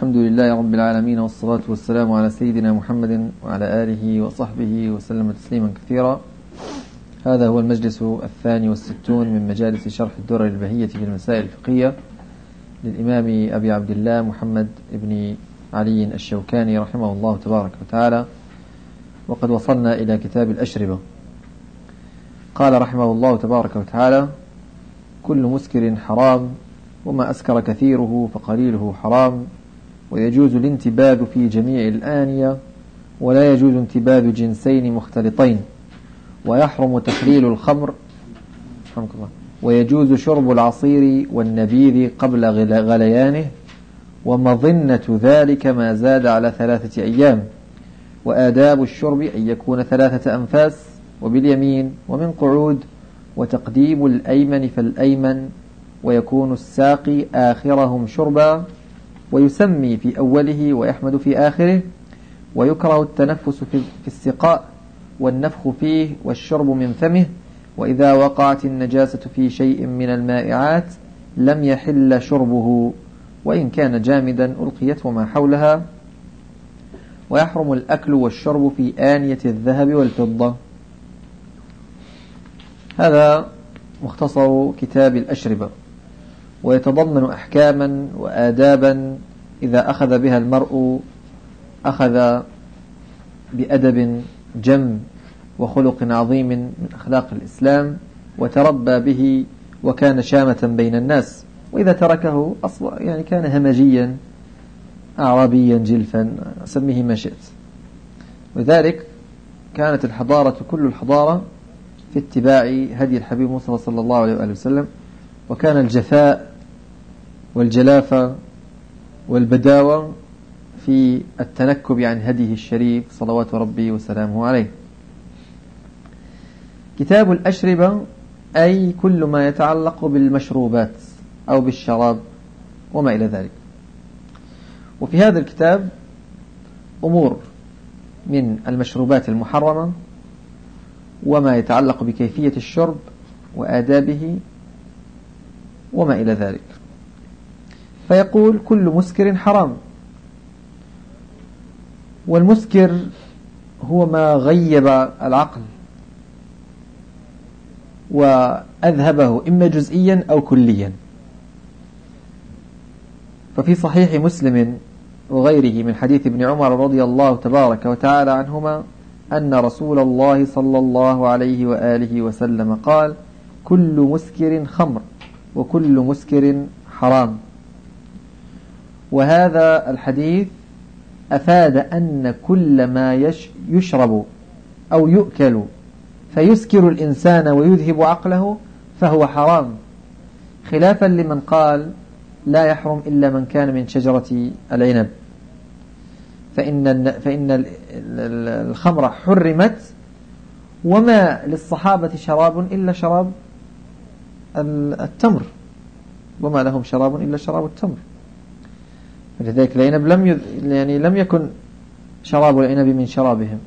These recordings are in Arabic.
الحمد لله رب العالمين والصلاة والسلام على سيدنا محمد وعلى آله وصحبه وسلم تسليما كثيرا. هذا هو المجلس الثاني والستون من مجالس شرح الدرر البهية في المسائل الفقهية للإمام أبي عبد الله محمد بن علي الشوكاني رحمه الله تبارك وتعالى. وقد وصلنا إلى كتاب الأشربة. قال رحمه الله تبارك وتعالى كل مسكر حرام وما أسكر كثيره فقليله حرام ويجوز الانتباذ في جميع الآنية ولا يجوز انتباذ جنسين مختلطين. ويحرم تخليل الخمر ويجوز شرب العصير والنبيذ قبل غليانه. ومظنة ذلك ما زاد على ثلاثة أيام. وآداب الشرب أن يكون ثلاثة أنفاس وباليمين ومن قعود. وتقديم الأيمن فالأيمن ويكون الساقي آخرهم شربا. ويسمي في أوله ويحمد في آخره ويكره التنفس في السقاء والنفخ فيه والشرب من فمه وإذا وقعت النجاسة في شيء من المائعات لم يحل شربه وإن كان جامدا ألقيت وما حولها. ويحرم الأكل والشرب في آنية الذهب والفضة. هذا مختصر كتاب الأشربة. ويتضمن أحكاما وآدابا إذا أخذ بها المرء أخذ بأدب جم وخلق عظيم من أخلاق الإسلام وتربى به وكان شامة بين الناس وإذا تركه أصلا يعني كان همجيا أعرابيا جلفا سميه ما شئت. ولذلك كانت الحضارة كل الحضارة في اتباع هدي الحبيب مصطفى صلى الله عليه وآله وسلم وكان الجفاء والجلافة والبداوة في التنكب عن هديه الشريف صلوات ربي وسلامه عليه. كتاب الأشربة أي كل ما يتعلق بالمشروبات أو بالشراب وما إلى ذلك. وفي هذا الكتاب أمور من المشروبات المحرمة وما يتعلق بكيفية الشرب وآدابه وما إلى ذلك. فيقول كل مسكر حرام. والمسكر هو ما غيب العقل وأذهبه إما جزئيا أو كليا. ففي صحيح مسلم وغيره من حديث ابن عمر رضي الله تبارك وتعالى عنهما أن رسول الله صلى الله عليه وآله وسلم قال كل مسكر خمر وكل مسكر حرام. وهذا الحديث أفاد أن كل ما يشرب أو يؤكل فيسكر الإنسان ويذهب عقله فهو حرام. خلافا لمن قال لا يحرم إلا من كان من شجرة العنب. فإن, فإن الخمر حرمت وما للصحابة شراب إلا شراب التمر. وما لهم شراب إلا شراب التمر. فلذلك العنب لم يعني لم يكن شراب العنب من شرابهم.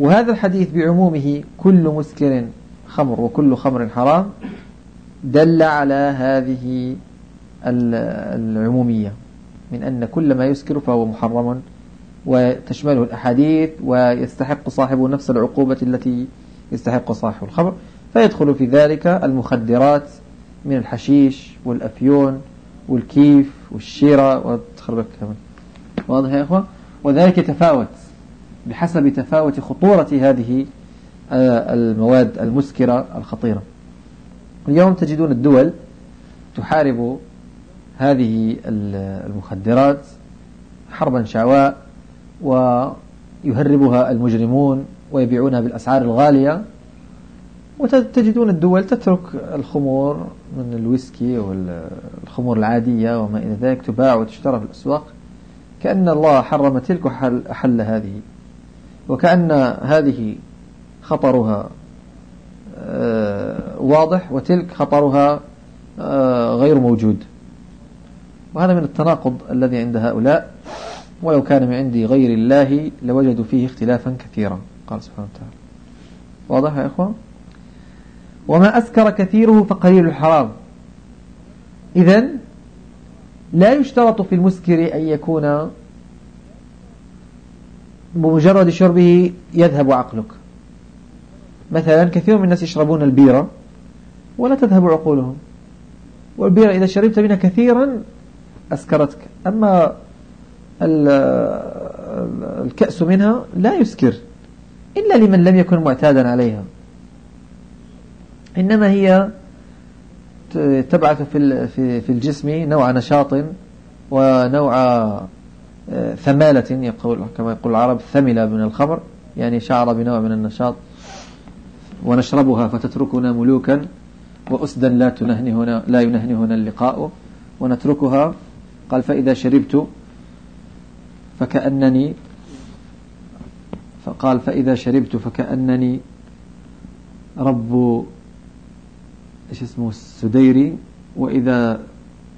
وهذا الحديث بعمومه كل مسكر خمر وكل خمر حرام دل على هذه العمومية من أن كل ما يسكر فهو محرم وتشمله الأحاديث ويستحق صاحبه نفس العقوبة التي يستحق صاحب الخمر. فيدخل في ذلك المخدرات من الحشيش والأفيون والكيف والشيرة وتخربك كمان واضح يا إخوة؟ وذلك يتفاوت بحسب تفاوت خطورة هذه آه، المواد المسكرة الخطيرة. اليوم تجدون الدول تحارب هذه المخدرات حربا شعواء ويهربها المجرمون ويبيعونها بالأسعار الغالية. وتجدون الدول تترك الخمور من الويسكي والخمور العادية وما إلى ذلك تباع وتشترى في الأسواق. كأن الله حرم تلك وحل هذه. وكأن هذه خطرها آه، واضح وتلك خطرها آه، غير موجود. وهذا من التناقض الذي عند هؤلاء. ولو كان من عند غير الله لوجدوا فيه اختلافا كثيرا. قال سبحانه وتعالى. واضح يا إخوان؟ وما أسكر كثيره فقليل الحرام. إذا لا يشترط في المسكر أن يكون بمجرد شربه يذهب عقلك. مثلا كثير من الناس يشربون البيرة ولا تذهب عقولهم. والبيرة إذا شربت منها كثيرا أسكرتك. أما الكأس منها لا يسكر إلا لمن لم يكن معتادا عليها. إنما هي تبعث في في الجسم نوع نشاط ونوع آه، ثمالة يقول كما يقول العرب ثملة من الخمر يعني شعر بنوع من النشاط. ونشربها فتتركنا ملوكا وأسدا لا تنهنهنا لا ينهنهنا اللقاء. ونتركها قال فإذا شربت فكأنني فقال فإذا شربت فكأنني رب إيش اسمه السديري. وإذا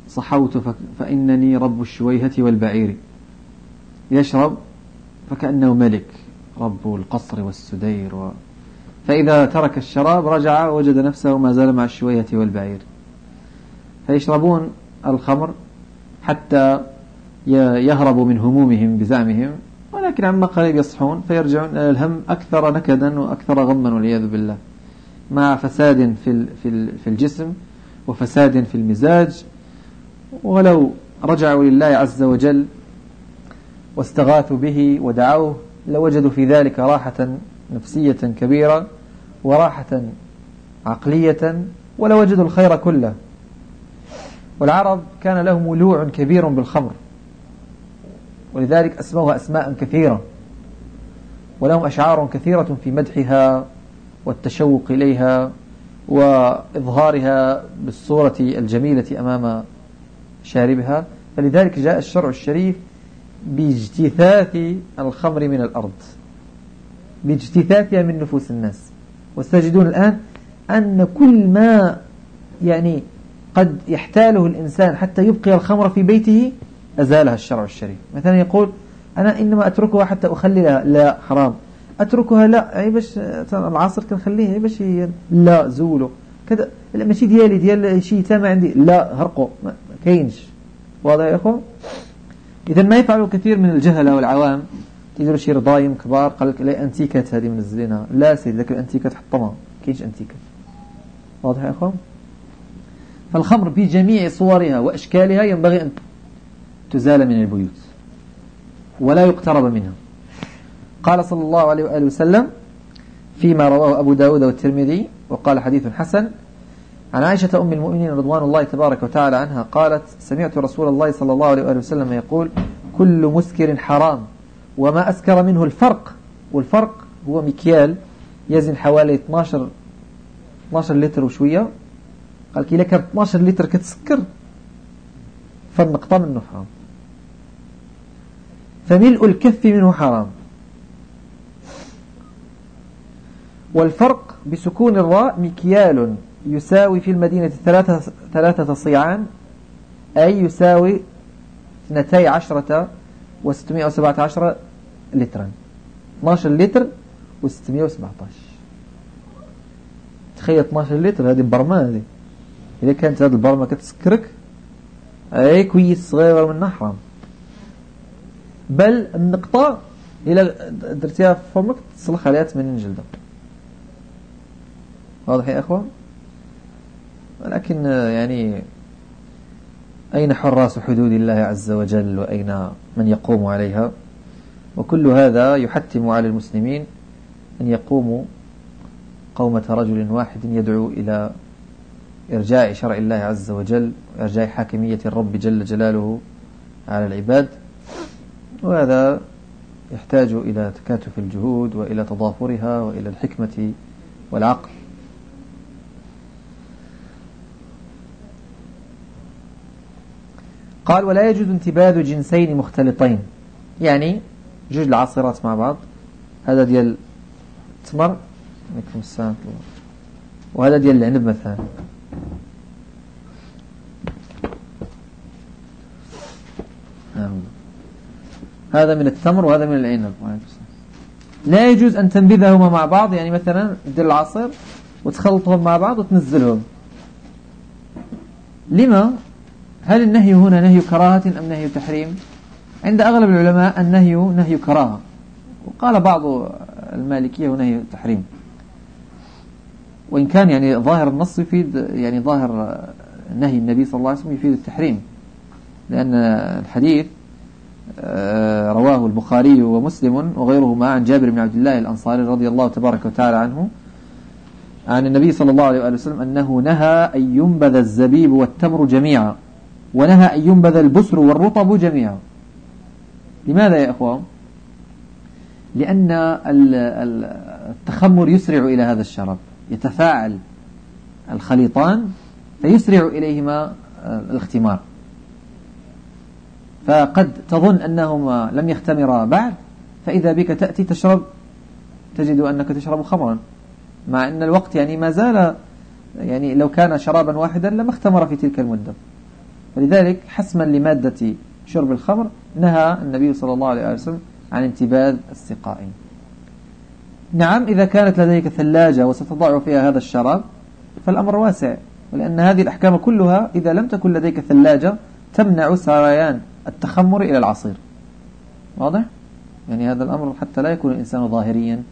صحوت فإنني رب الشويهة والبعير. يشرب فكأنه ملك رب القصر والسدير. و... فإذا ترك الشراب رجع وجد نفسه ما زال مع الشويهة والبعير. فيشربون الخمر حتى يهربوا من همومهم بزعمهم. ولكن عما قريب يصحون فيرجعون الهم أكثر نكدا وأكثر غما والعياذ بالله. مع فساد في في الجسم وفساد في المزاج. ولو رجعوا لله عز وجل واستغاثوا به ودعوه لوجدوا في ذلك راحة نفسية كبيرة وراحة عقلية ولوجدوا الخير كله. والعرب كان لهم ولوع كبير بالخمر ولذلك أسموها أسماء كثيرة ولهم أشعار كثيرة في مدحها. والتشوق إليها وإظهارها بالصورة الجميلة أمام شاربها. فلذلك جاء الشرع الشريف باجتثاث الخمر من الأرض باجتثاثها من نفوس الناس. وستجدون الآن أن كل ما يعني قد يحتاله الإنسان حتى يبقي الخمر في بيته أزالها الشرع الشريف. مثلا يقول أنا إنما أتركها حتى أخللها لا حرام. أتركها؟ لا أي باش العصر كنخليه أي باش لا زولو كذا ماشي ديالي ديال شي تامة عندي. لا هرقو ما كاينش. واضح يا أخو؟ إذا ما يفعل كثير من الجهلة والعوام. تيديروا شي رضايم كبار قال لك لا أنتيكات هذه منزلينها لا سيدي ذاك الأنتيكات حطمها كاينش أنتيكات واضح يا أخو؟ فالخمر بجميع صورها وأشكالها ينبغي أن تزال من البيوت ولا يقترب منها. قال صلى الله عليه وآله وسلم فيما رواه أبو داود والترمذي وقال حديث حسن. عن عائشة أم المؤمنين رضوان الله تبارك وتعالى عنها قالت سمعت رسول الله صلى الله عليه وآله وسلم يقول كل مسكر حرام وما أسكر منه الفرق والفرق هو مكيال يزن حوالي 12 12 لتر وشوية. قال كي لك 12 لتر كتسكر فالنقطة منه حرام. فملء الكف منه حرام. والفرق بسكون الراء مكيال يساوي في المدينة ثلاثة, ثلاثة صيعان أي يساوي اثنتي عشرة وستمائة وسبعة عشر لترا. 12 لتر وستمائة وسبعة عشر. تخيل 12 لتر هذه برمة هذه. إذا كانت هذه البرمة كتسكرك أي كويس صغيرة من حرام بل النقطة إلى درتيها في فمك تصلخ عليها 80 جلدة. واضح يا أخوة؟ ولكن يعني أين حراس حدود الله عز وجل وأين من يقوم عليها؟ وكل هذا يحتم على المسلمين أن يقوموا قومة رجل واحد يدعو إلى إرجاع شرع الله عز وجل وإرجاع حاكمية الرب جل جلاله على العباد. وهذا يحتاج إلى تكاتف الجهود وإلى تضافرها وإلى الحكمة والعقل. قال ولا يجوز انتباذ جنسين مختلطين. يعني جوج العصيرات مع بعض. هذا ديال التمر عليكم السلام وهذا ديال العنب مثلا. هذا من التمر وهذا من العنب. لا يجوز أن تنبذهما مع بعض. يعني مثلا دير العصير وتخلطهم مع بعض وتنزلهم. لما؟ هل النهي هنا نهي كراهة أم نهي تحريم؟ عند أغلب العلماء النهي نهي كراهة. وقال بعض المالكية نهي تحريم. وإن كان يعني ظاهر النص يفيد يعني ظاهر نهي النبي صلى الله عليه وسلم يفيد التحريم. لأن الحديث آه، رواه البخاري ومسلم وغيرهما عن جابر بن عبد الله الأنصاري رضي الله تبارك وتعالى عنه عن النبي صلى الله عليه وسلم أنه نهى أن ينبذ الزبيب والتمر جميعا. ونهى أن ينبذ البسر والرطب جميعا. لماذا يا أخوان؟ لأن التخمر يسرع إلى هذا الشراب يتفاعل الخليطان فيسرع إليهما الاختمار. فقد تظن أنهما لم يختمرا بعد فإذا بك تأتي تشرب تجد أنك تشرب خمرا. مع أن الوقت يعني ما زال يعني لو كان شرابا واحدا لما اختمر في تلك المدة. فلذلك حسما لمادة شرب الخمر نهى النبي صلى الله عليه وسلم عن انتباذ السقاء نعم إذا كانت لديك ثلاجة وستضع فيها هذا الشراب فالأمر واسع ولأن هذه الأحكام كلها إذا لم تكن لديك ثلاجة تمنع سريان التخمر إلى العصير واضح؟ يعني هذا الأمر حتى لا يكون الإنسان ظاهريا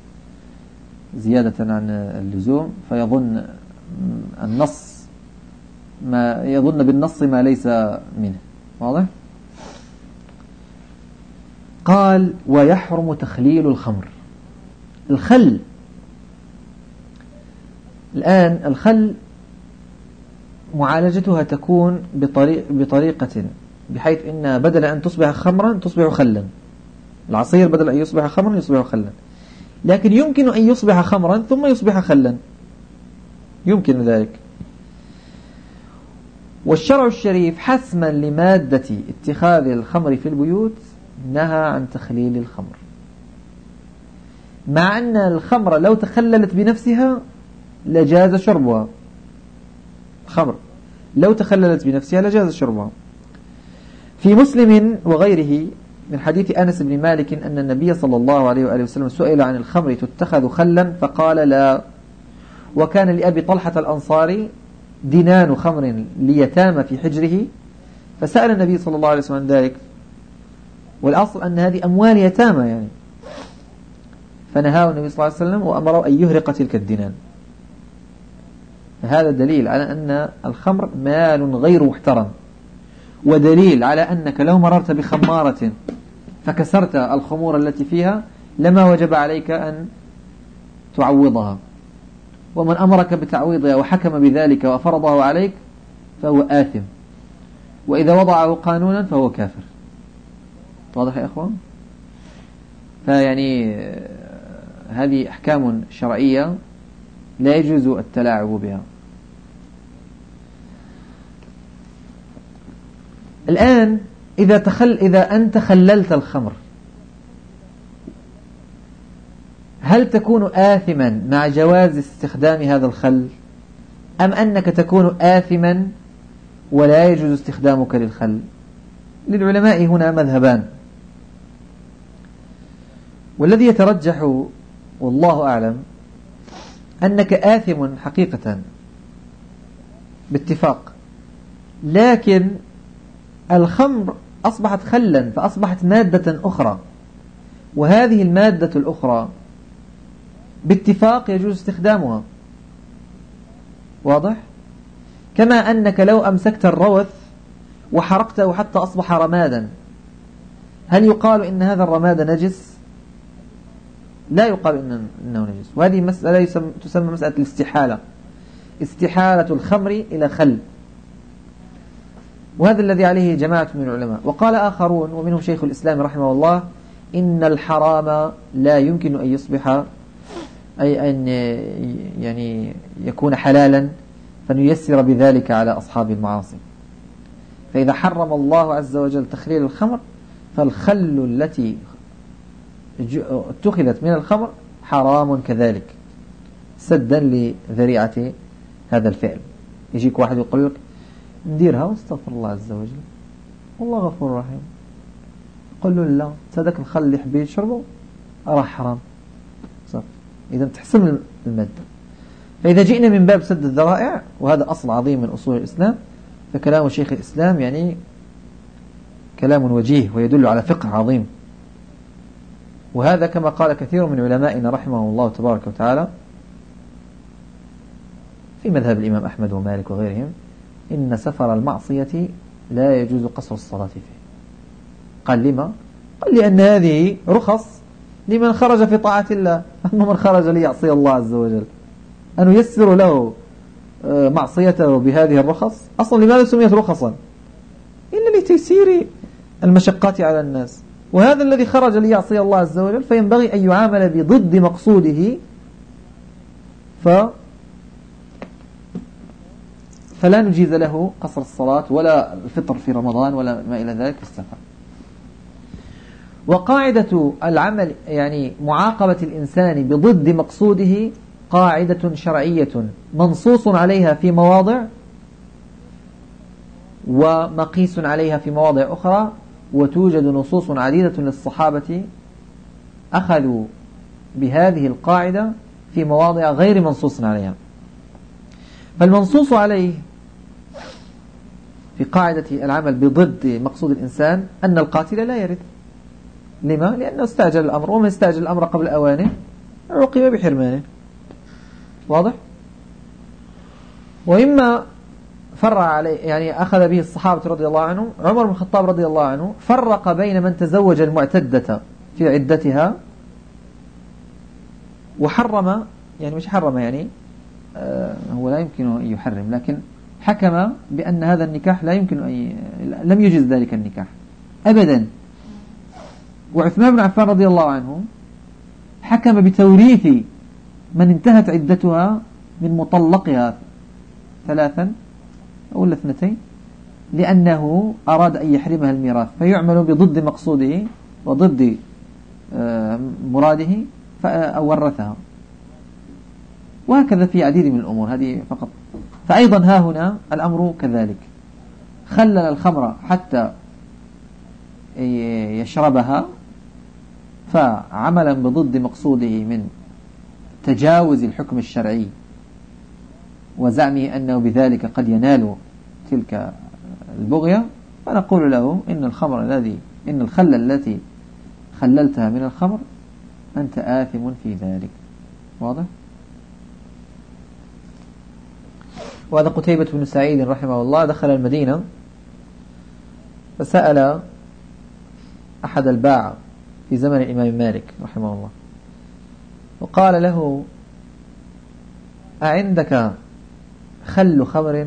زيادة عن اللزوم فيظن النص ما يظن بالنص ما ليس منه. واضح؟ قال ويحرم تخليل الخمر. الخل. الآن الخل معالجتها تكون بطريق بطريقة بحيث إن بدل أن تصبح خمرا تصبح خلا. العصير بدل أن يصبح خمرا يصبح خلا. لكن يمكن أن يصبح خمرا ثم يصبح خلا. يمكن ذلك. والشرع الشريف حسما لمادة اتخاذ الخمر في البيوت نهى عن تخليل الخمر. مع أن الخمر لو تخللت بنفسها لجاز شربها. خمر. لو تخللت بنفسها لجاز شربها. في مسلم وغيره من حديث أنس بن مالك أن النبي صلى الله عليه وآله وسلم سئل عن الخمر تتخذ خلا فقال لا. وكان لأبي طلحة الأنصاري دينان خمر ليتام في حجره فسأل النبي صلى الله عليه وسلم عن ذلك. والأصل أن هذه أموال يتامى يعني. فنهاه النبي صلى الله عليه وسلم وأمره أن يهرق تلك الدينان. فهذا دليل على أن الخمر مال غير محترم. ودليل على أنك لو مررت بخمارة فكسرت الخمور التي فيها لما وجب عليك أن تعوضها. ومن أمرك بتعويضها وحكم بذلك وفرضه عليك فهو آثم. وإذا وضعه قانونا فهو كافر. واضح يا أخوان؟ فيعني هذه أحكام شرعية لا يجوز التلاعب بها. الآن إذا تخل إذا أنت خللت الخمر هل تكون آثما مع جواز استخدام هذا الخل؟ أم أنك تكون آثما ولا يجوز استخدامك للخل؟ للعلماء هنا مذهبان. والذي يترجح والله أعلم أنك آثم حقيقة باتفاق. لكن الخمر أصبحت خلا فأصبحت مادة أخرى. وهذه المادة الأخرى باتفاق يجوز استخدامها. واضح؟ كما أنك لو أمسكت الروث وحرقته حتى أصبح رمادا هل يقال إن هذا الرماد نجس؟ لا يقال إنه نجس. وهذه مسألة تسمى مسألة الاستحالة. استحالة الخمر إلى خل. وهذا الذي عليه جماعة من العلماء. وقال آخرون ومنهم شيخ الإسلام رحمه الله إن الحرام لا يمكن أن يصبح أي أن يعني يكون حلالا فنيسر بذلك على أصحاب المعاصي. فإذا حرم الله عز وجل تخليل الخمر فالخل التي اتخذت من الخمر حرام كذلك. سدا لذريعة هذا الفعل. يجيك واحد يقول لك نديرها واستغفر الله عز وجل. والله غفور رحيم. قل له لا هذاك الخل اللي حبي يشربه راه حرام. إذا تحسن المادة. فإذا جئنا من باب سد الذرائع وهذا أصل عظيم من أصول الإسلام فكلام شيخ الإسلام يعني كلام وجيه ويدل على فقه عظيم. وهذا كما قال كثير من علمائنا رحمه الله تبارك وتعالى في مذهب الإمام أحمد ومالك وغيرهم إن سفر المعصية لا يجوز قصر الصلاة فيه. قال لما؟ قال لأن هذه رخص لمن خرج في طاعة الله. أما من خرج ليعصي الله عز وجل. أن ييسر له آه، معصيته بهذه الرخص. أصلا لماذا سميت رخصا؟ إلا لتيسير المشقات على الناس. وهذا الذي خرج ليعصي الله عز وجل فينبغي أن يعامل بضد مقصوده. ف فلا نجيز له قصر الصلاة ولا الفطر في رمضان ولا ما إلى ذلك في السفر. وقاعدة العمل يعني معاقبة الإنسان بضد مقصوده قاعدة شرعية منصوص عليها في مواضع ومقيس عليها في مواضع أخرى وتوجد نصوص عديدة للصحابة أخذوا بهذه القاعدة في مواضع غير منصوص عليها. فالمنصوص عليه في قاعدة العمل بضد مقصود الإنسان أن القاتل لا يرث. لما؟ لأنه استعجل الأمر ومن استعجل الأمر قبل أوانه عوقب بحرمانه واضح؟ وإما فرع عليه يعني أخذ به الصحابة رضي الله عنهم عمر بن الخطاب رضي الله عنه فرق بين من تزوج المعتدة في عدتها وحرم يعني مش حرم يعني آه هو لا يمكن أن يحرم لكن حكم بأن هذا النكاح لا يمكن أن لم يجز ذلك النكاح أبدا وعثمان بن عفان رضي الله عنه حكم بتوريث من انتهت عدتها من مطلقها ثلاثا أو الاثنتين لأنه أراد أن يحرمها الميراث فيعمل بضد مقصوده وضد آه، مراده فورثها وهكذا في عديد من الأمور هذه فقط. فأيضا ها هنا الأمر كذلك. خلل الخمر حتى يشربها فعملا بضد مقصوده من تجاوز الحكم الشرعي وزعمه أنه بذلك قد ينال تلك البغية فنقول له إن الخمر الذي إن الخل التي خللتها من الخمر أنت آثم في ذلك واضح؟ وهذا قتيبة بن سعيد رحمه الله دخل المدينة فسأل أحد الباعة في زمن الإمام مالك رحمه الله. وقال له أعندك خل خمر؟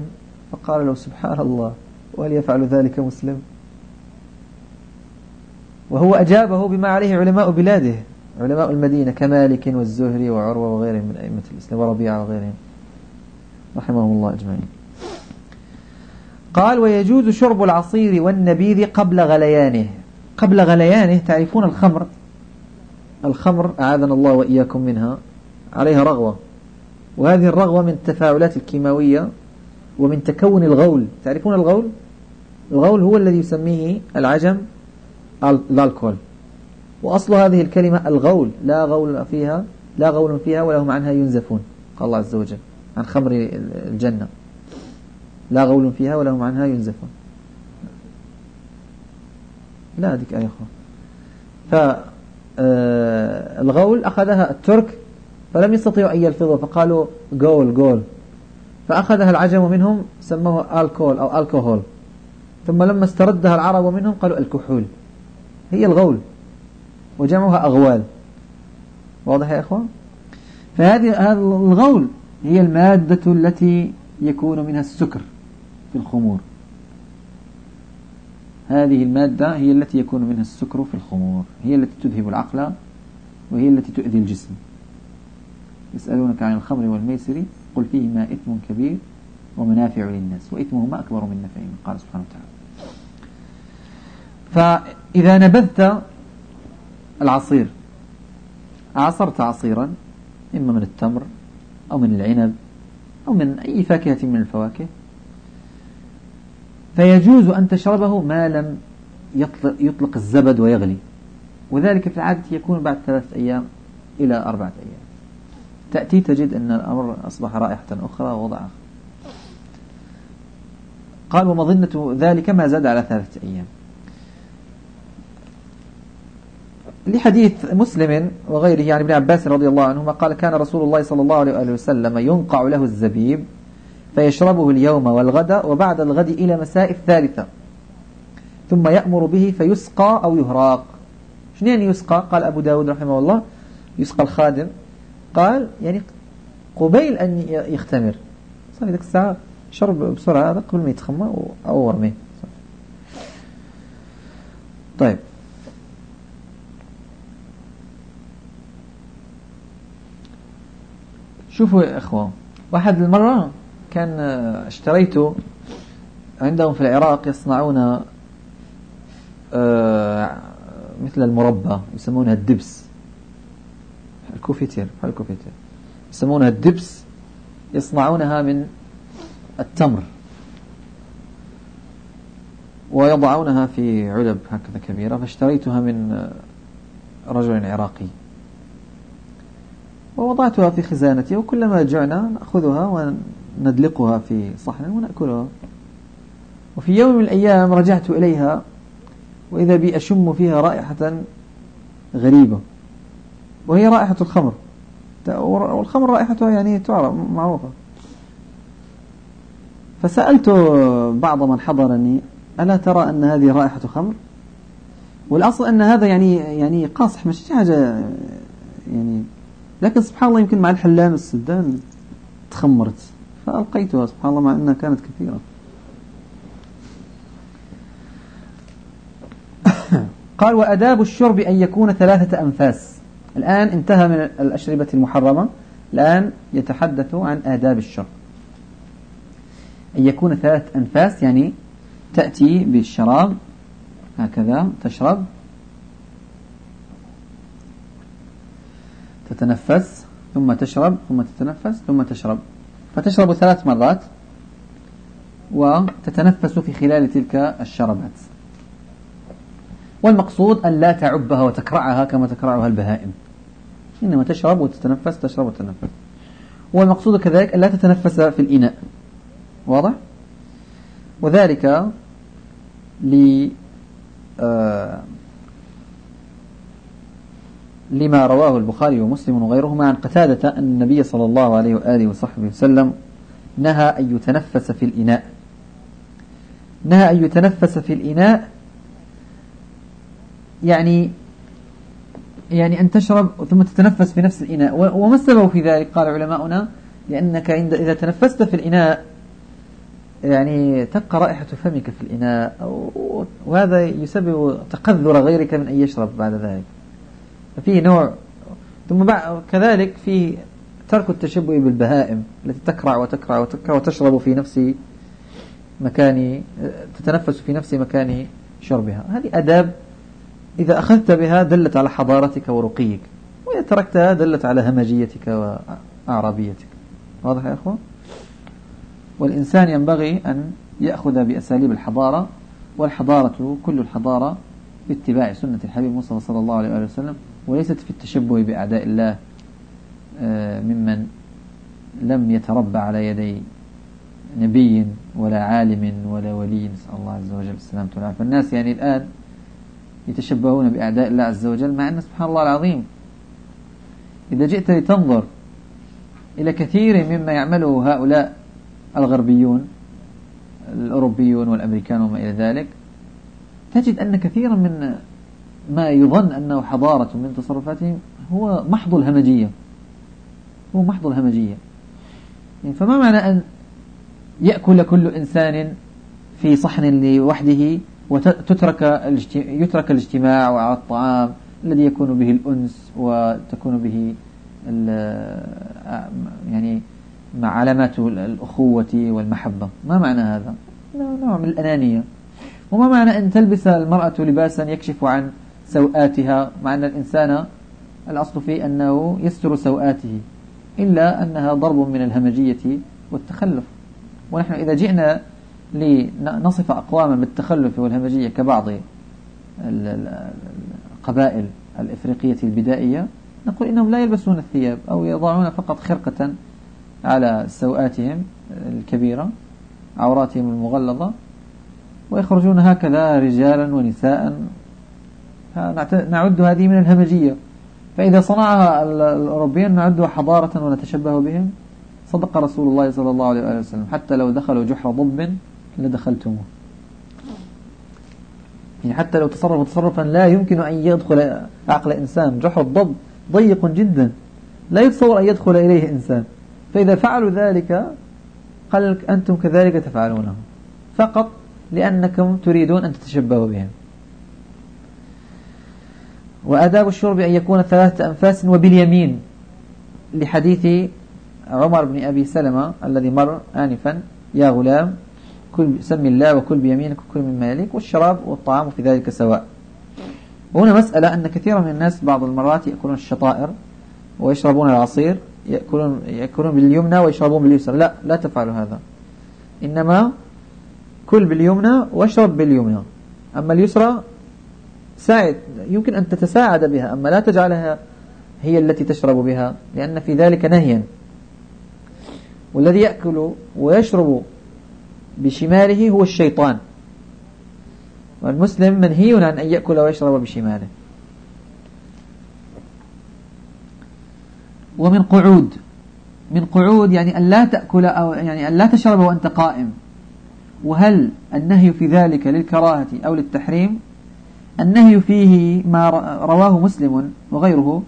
فقال له سبحان الله وهل يفعل ذلك مسلم؟ وهو أجابه بما عليه علماء بلاده علماء المدينة كمالك والزهري وعروة وغيرهم من أئمة الإسلام وربيعة وغيرهم رحمهم الله أجمعين. قال ويجوز شرب العصير والنبيذ قبل غليانه. قبل غليانه تعرفون الخمر. الخمر أعاذنا الله وإياكم منها. عليها رغوة. وهذه الرغوة من التفاعلات الكيماوية ومن تكون الغول. تعرفون الغول؟ الغول هو الذي يسميه العجم الألكول. وأصل هذه الكلمة الغول. لا غول فيها لا غول فيها ولهم عنها ينزفون. قال الله عز وجل عن خمر الجنة. لا غول فيها ولهم عنها ينزفون. لا هذيك يا أخوة فالغول أخذها الترك فلم يستطيعوا أن يلفظوا فقالوا جول جول فأخذها العجم منهم سموه الكول أو الكحول ثم لما استردها العرب منهم قالوا الكحول. هي الغول. وجمعها أغوال. واضح يا إخوان فهذه الغول هي المادة التي يكون منها السكر في الخمور. هذه المادة هي التي يكون منها السكر في الخمور. هي التي تذهب العقل وهي التي تؤذي الجسم. يسألونك عن الخمر والميسر قل فيهما إثم كبير ومنافع للناس وإثمهما أكبر من نفعهما قال سبحانه وتعالى. فإذا نبذت العصير عصرت عصيرا إما من التمر أو من العنب أو من أي فاكهة من الفواكه فيجوز أن تشربه ما لم يطلق, الزبد ويغلي. وذلك في العادة يكون بعد ثلاثة أيام إلى أربعة أيام. تأتي تجد أن الأمر أصبح رائحة أخرى ووضع قال ومظنة ذلك ما زاد على ثلاثة أيام. لحديث مسلم وغيره يعني ابن عباس رضي الله عنهما قال كان رسول الله صلى الله عليه وسلم ينقع له الزبيب فيشربه اليوم والغد وبعد الغد إلى مساء الثالثة. ثم يأمر به فيسقى أو يهراق. شنو يعني يسقى؟ قال أبو داود رحمه الله. يسقى الخادم. قال يعني قبيل أن يختمر. صار ذلك الساعة شرب بسرعة هذا قبل ما يتخمى أو ورمي طيب. شوفوا يا إخوة واحد المرة كان اشتريته عندهم في العراق يصنعون آه، مثل المربى يسمونها الدبس. الكوفيتير الكوفيتير. يسمونها الدبس يصنعونها من التمر. ويضعونها في علب هكذا كبيرة فاشتريتها من رجل عراقي. ووضعتها في خزانتي وكلما جعنا نأخذها وندلقها في صحن ونأكلها. وفي يوم من الأيام رجعت إليها وإذا بي أشم فيها رائحة غريبة وهي رائحة الخمر. والخمر رائحتها يعني تعرف معروفة. فسألت بعض من حضرني ألا ترى أن هذه رائحة خمر؟ والأصل أن هذا يعني يعني قاصح مش حاجة يعني لكن سبحان الله يمكن مع الحلام السدان تخمرت. فألقيتها سبحان الله مع أنها كانت كثيرة. قال وأداب الشرب أن يكون ثلاثة أنفاس. الآن انتهى من الأشربة المحرمة. الآن يتحدث عن آداب الشرب. أن يكون ثلاث أنفاس يعني تأتي بالشراب هكذا تشرب تتنفس ثم تشرب ثم تتنفس ثم تشرب. فتشرب ثلاث مرات وتتنفس في خلال تلك الشربات. والمقصود أن لا تعبها وتكرعها كما تكرعها البهائم. إنما تشرب وتتنفس تشرب وتتنفس. والمقصود كذلك أن لا تتنفس في الإناء. واضح؟ وذلك ل آه لما رواه البخاري ومسلم وغيرهما عن قتادة أن النبي صلى الله عليه وآله وصحبه وسلم نهى أن يتنفس في الإناء. نهى أن يتنفس في الإناء يعني يعني أن تشرب ثم تتنفس في نفس الإناء. وما السبب في ذلك قال علماؤنا؟ لأنك إذا تنفست في الإناء يعني تبقى رائحة فمك في الإناء وهذا يسبب تقذر غيرك من أن يشرب بعد ذلك. ففيه نوع ثم بعد كذلك في ترك التشبه بالبهائم التي تكرع وتكرع وتكرع وتشرب في نفس مكان تتنفس في نفس مكان شربها. هذه أداب إذا أخذت بها دلت على حضارتك ورقيك وإذا تركتها دلت على همجيتك وأعرابيتك. واضح يا أخوة؟ والإنسان ينبغي أن يأخذ بأساليب الحضارة والحضارة كل الحضارة باتباع سنة الحبيب مصطفى صلى الله عليه وسلم. وليست في التشبه بأعداء الله آه، ممن لم يتربى على يدي نبي ولا عالم ولا ولي. نسأل الله عز وجل السلامة والعافية. الناس يعني الآن يتشبهون بأعداء الله عز وجل مع أن سبحان الله العظيم إذا جئت لتنظر إلى كثير مما يعمله هؤلاء الغربيون الأوروبيون والأمريكان وما إلى ذلك تجد أن كثيرا من ما يظن أنه حضارة من تصرفاتهم هو محض الهمجية. هو محض الهمجية. يعني فما معنى أن يأكل كل إنسان في صحن لوحده وتترك يترك الاجتماع على الطعام الذي يكون به الأنس وتكون به يعني مع علامات الأخوة والمحبة. ما معنى هذا؟ نوع من الأنانية. وما معنى أن تلبس المرأة لباسا يكشف عن سوآتها مع أن الإنسان الأصل فيه أنه يستر سوآته إلا أنها ضرب من الهمجية والتخلف. ونحن إذا جئنا لنصف أقواما بالتخلف والهمجية كبعض القبائل الإفريقية البدائية نقول إنهم لا يلبسون الثياب أو يضعون فقط خرقة على سوآتهم الكبيرة عوراتهم المغلظة ويخرجون هكذا رجالا ونساء نعد هذه من الهمجية. فإذا صنعها الأوروبيين نعدها حضارة ونتشبه بهم. صدق رسول الله صلى الله عليه وسلم. حتى لو دخلوا جحر ضب لدخلتموه. يعني حتى لو تصرفوا تصرفا لا يمكن أن يدخل عقل إنسان. جحر الضب ضيق جدا. لا يتصور أن يدخل إليه إنسان. فإذا فعلوا ذلك قال أنتم كذلك تفعلونه. فقط لأنكم تريدون أن تتشبهوا بهم. وآداب الشرب أن يكون ثلاثة أنفاس وباليمين لحديث عمر بن أبي سلمة الذي مر آنفا يا غلام كل سم الله وكل بيمينك وكل مما يليك والشراب والطعام في ذلك سواء. وهنا مسألة أن كثيرا من الناس بعض المرات يأكلون الشطائر ويشربون العصير يأكلون, يأكلون باليمنى ويشربون باليسرى. لا لا تفعلوا هذا. إنما كل باليمنى واشرب باليمنى. أما اليسرى ساعد يمكن أن تتساعد بها أما لا تجعلها هي التي تشرب بها لأن في ذلك نهيا. والذي يأكل ويشرب بشماله هو الشيطان. والمسلم منهي عن أن يأكل ويشرب بشماله. ومن قعود. من قعود يعني أن لا تأكل أو يعني أن لا تشرب وأنت قائم. وهل النهي في ذلك للكراهة أو للتحريم؟ النهي فيه ما رواه مسلم وغيره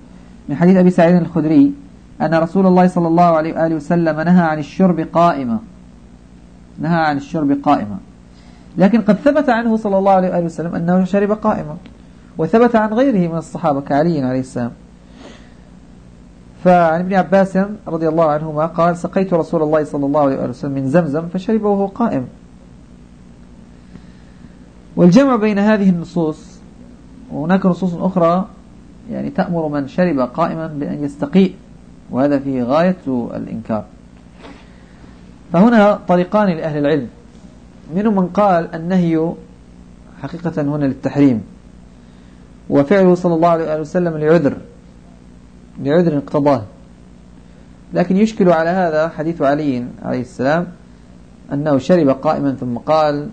من حديث أبي سعيد الخدري أن رسول الله صلى الله عليه وآله وسلم نهى عن الشرب قائمة نهى عن الشرب قائمة لكن قد ثبت عنه صلى الله عليه وآله وسلم أنه شرب قائمة وثبت عن غيره من الصحابة كعلي عليه السلام. فعن ابن عباس رضي الله عنهما قال سقيت رسول الله صلى الله عليه وسلم من زمزم فشرب وهو قائم. والجمع بين هذه النصوص وهناك نصوص أخرى يعني تأمر من شرب قائما بأن يستقيء وهذا فيه غاية الإنكار. فهنا طريقان لأهل العلم. منهم من قال النهي حقيقة هنا للتحريم وفعله صلى الله عليه وسلم لعذر لعذر اقتضاه. لكن يشكل على هذا حديث علي عليه السلام أنه شرب قائما ثم قال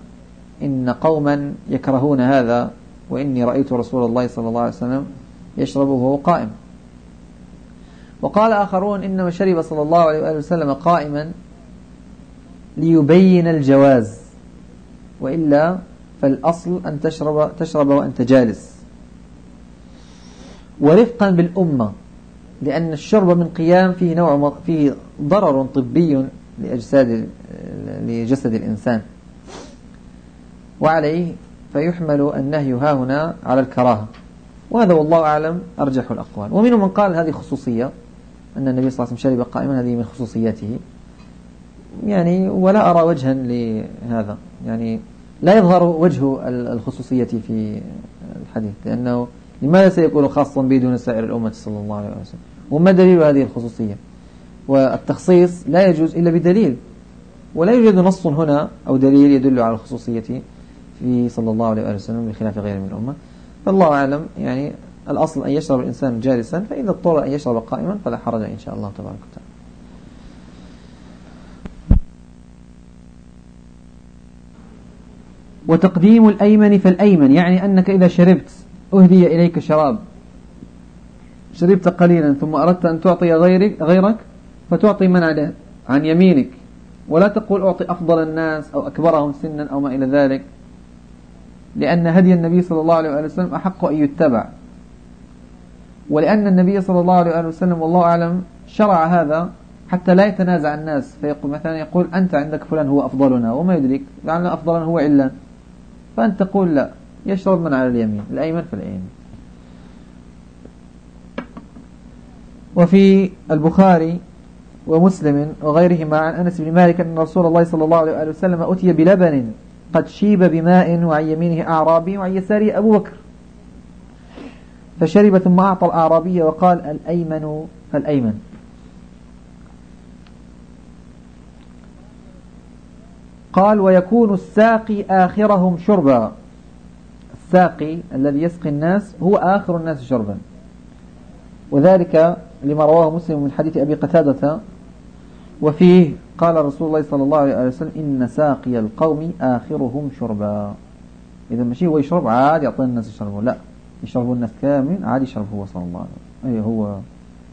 إن قوما يكرهون هذا وإني رأيت رسول الله صلى الله عليه وسلم يشربه وهو قائم. وقال آخرون إنما شرب صلى الله عليه وسلم قائما ليبين الجواز وإلا فالأصل أن تشرب, تشرب وأنت جالس. ورفقا بالأمة لأن الشرب من قيام فيه نوع فيه ضرر طبي لأجساد لجسد الإنسان. وعليه فيحمل النهي ها هنا على الكراهة. وهذا والله أعلم أرجح الأقوال. ومنهم من قال هذه خصوصية أن النبي صلى الله عليه وسلم شرب قائما هذه من خصوصياته. يعني ولا أرى وجها لهذا. يعني لا يظهر وجه الخصوصية في الحديث لأنه لماذا سيكون خاصا به دون سائر الأمة صلى الله عليه وسلم؟ وما دليل هذه الخصوصية؟ والتخصيص لا يجوز إلا بدليل. ولا يوجد نص هنا أو دليل يدل على الخصوصية في صلى الله عليه وسلم بخلاف غيره من الأمة. فالله أعلم يعني الأصل أن يشرب الإنسان جالسا فإذا اضطر أن يشرب قائما فلا حرج إن شاء الله تبارك وتعالى. وتقديم الأيمن فالأيمن يعني أنك إذا شربت أهدي إليك شراب شربت قليلا ثم أردت أن تعطي غيرك, غيرك فتعطي من عن يمينك. ولا تقول أعطي أفضل الناس أو أكبرهم سنا أو ما إلى ذلك. لأن هدي النبي صلى الله عليه وسلم أحق أن يتبع. ولأن النبي صلى الله عليه وسلم والله أعلم شرع هذا حتى لا يتنازع الناس. فيقول مثلا يقول أنت عندك فلان هو أفضلنا وما يدرك لعل أفضلنا هو علان فأنت تقول لا يشرب من على اليمين الأيمن فالأيمن وفي البخاري ومسلم وغيرهما عن أنس بن مالك أن رسول الله صلى الله عليه وسلم أتي بلبن قد شيب بماء وعن يمينه أعرابي وعن يساره أبو بكر. فشرب ثم أعطى الأعرابي وقال الأيمن فالأيمن قال ويكون الساقي آخرهم شربا. الساقي الذي يسقي الناس هو آخر الناس شربا. وذلك لما رواه مسلم من حديث أبي قتادة وفيه قال رسول الله صلى الله عليه وسلم إن ساقي القوم آخرهم شربا. إذا ماشي هو يشرب عادي يعطي الناس يشربوا. لا يشربوا الناس كامل عادي يشرب هو صلى الله عليه وسلم. أي هو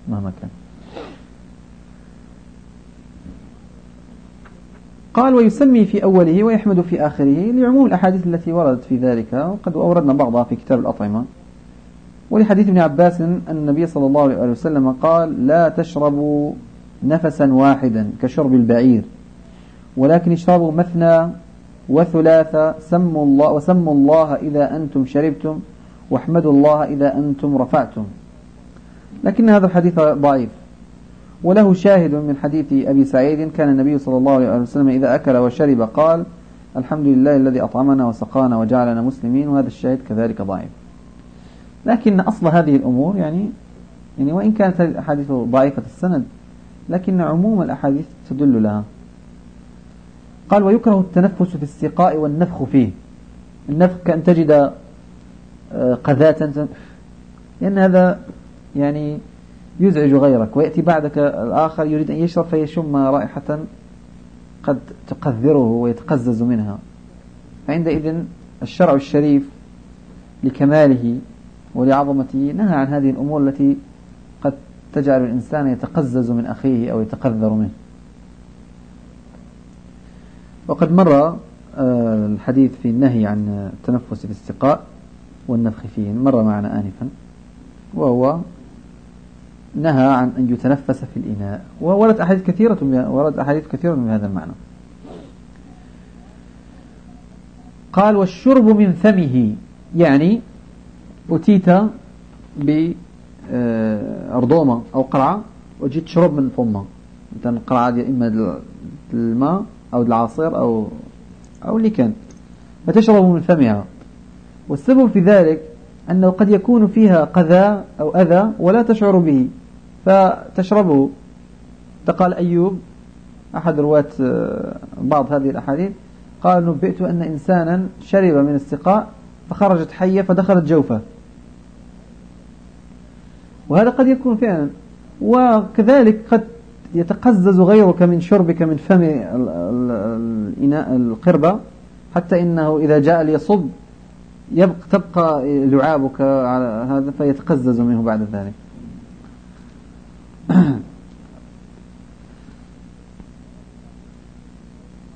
مهما كان. قال ويسمي في أوله ويحمد في آخره لعموم الأحاديث التي وردت في ذلك. وقد أوردنا بعضها في كتاب الأطعمة. ولحديث ابن عباس أن النبي صلى الله عليه وسلم قال لا تشربوا نفسا واحدا كشرب البعير. ولكن اشربوا مثنى وثلاثة سموا الله وسموا الله إذا أنتم شربتم واحمدوا الله إذا أنتم رفعتم. لكن هذا الحديث ضعيف. وله شاهد من حديث أبي سعيد كان النبي صلى الله عليه وسلم إذا أكل وشرب قال الحمد لله الذي أطعمنا وسقانا وجعلنا مسلمين. وهذا الشاهد كذلك ضعيف. لكن أصل هذه الأمور يعني يعني وإن كانت الأحاديث ضعيفة السند لكن عموم الأحاديث تدل لها. قال ويكره التنفس في السقاء والنفخ فيه. النفخ كأن تجد آه، قذاة. لأن هذا يعني يزعج غيرك ويأتي بعدك الآخر يريد أن يشرب فيشم رائحة قد تقذره ويتقزز منها. فعندئذ الشرع الشريف لكماله ولعظمته نهى عن هذه الأمور التي تجعل الإنسان يتقزز من أخيه أو يتقذر منه. وقد مر آه، الحديث في النهي عن التنفس في السقاء والنفخ فيه. مر معنا آنفا. وهو نهى عن أن يتنفس في الإناء. وورد أحاديث كثيرة ورد أحاديث كثيرة من هذا المعنى. قال والشرب من فمه. يعني أتيت بأرضومة أو قرعة وجيت تشرب من فمها. مثلا القرعة دي إما الماء أو العصير أو أو اللي كان. فتشرب من فمها. والسبب في ذلك أنه قد يكون فيها قذى أو أذى ولا تشعر به. فتشربه. فقال أيوب أحد رواة آه، بعض هذه الأحاديث قال نبئت أن إنسانا شرب من السقاء فخرجت حية فدخلت جوفة. وهذا قد يكون فعلا. وكذلك قد يتقزز غيرك من شربك من فم الإناء القربة حتى إنه إذا جاء ليصب يبقى تبقى لعابك على هذا فيتقزز منه بعد ذلك.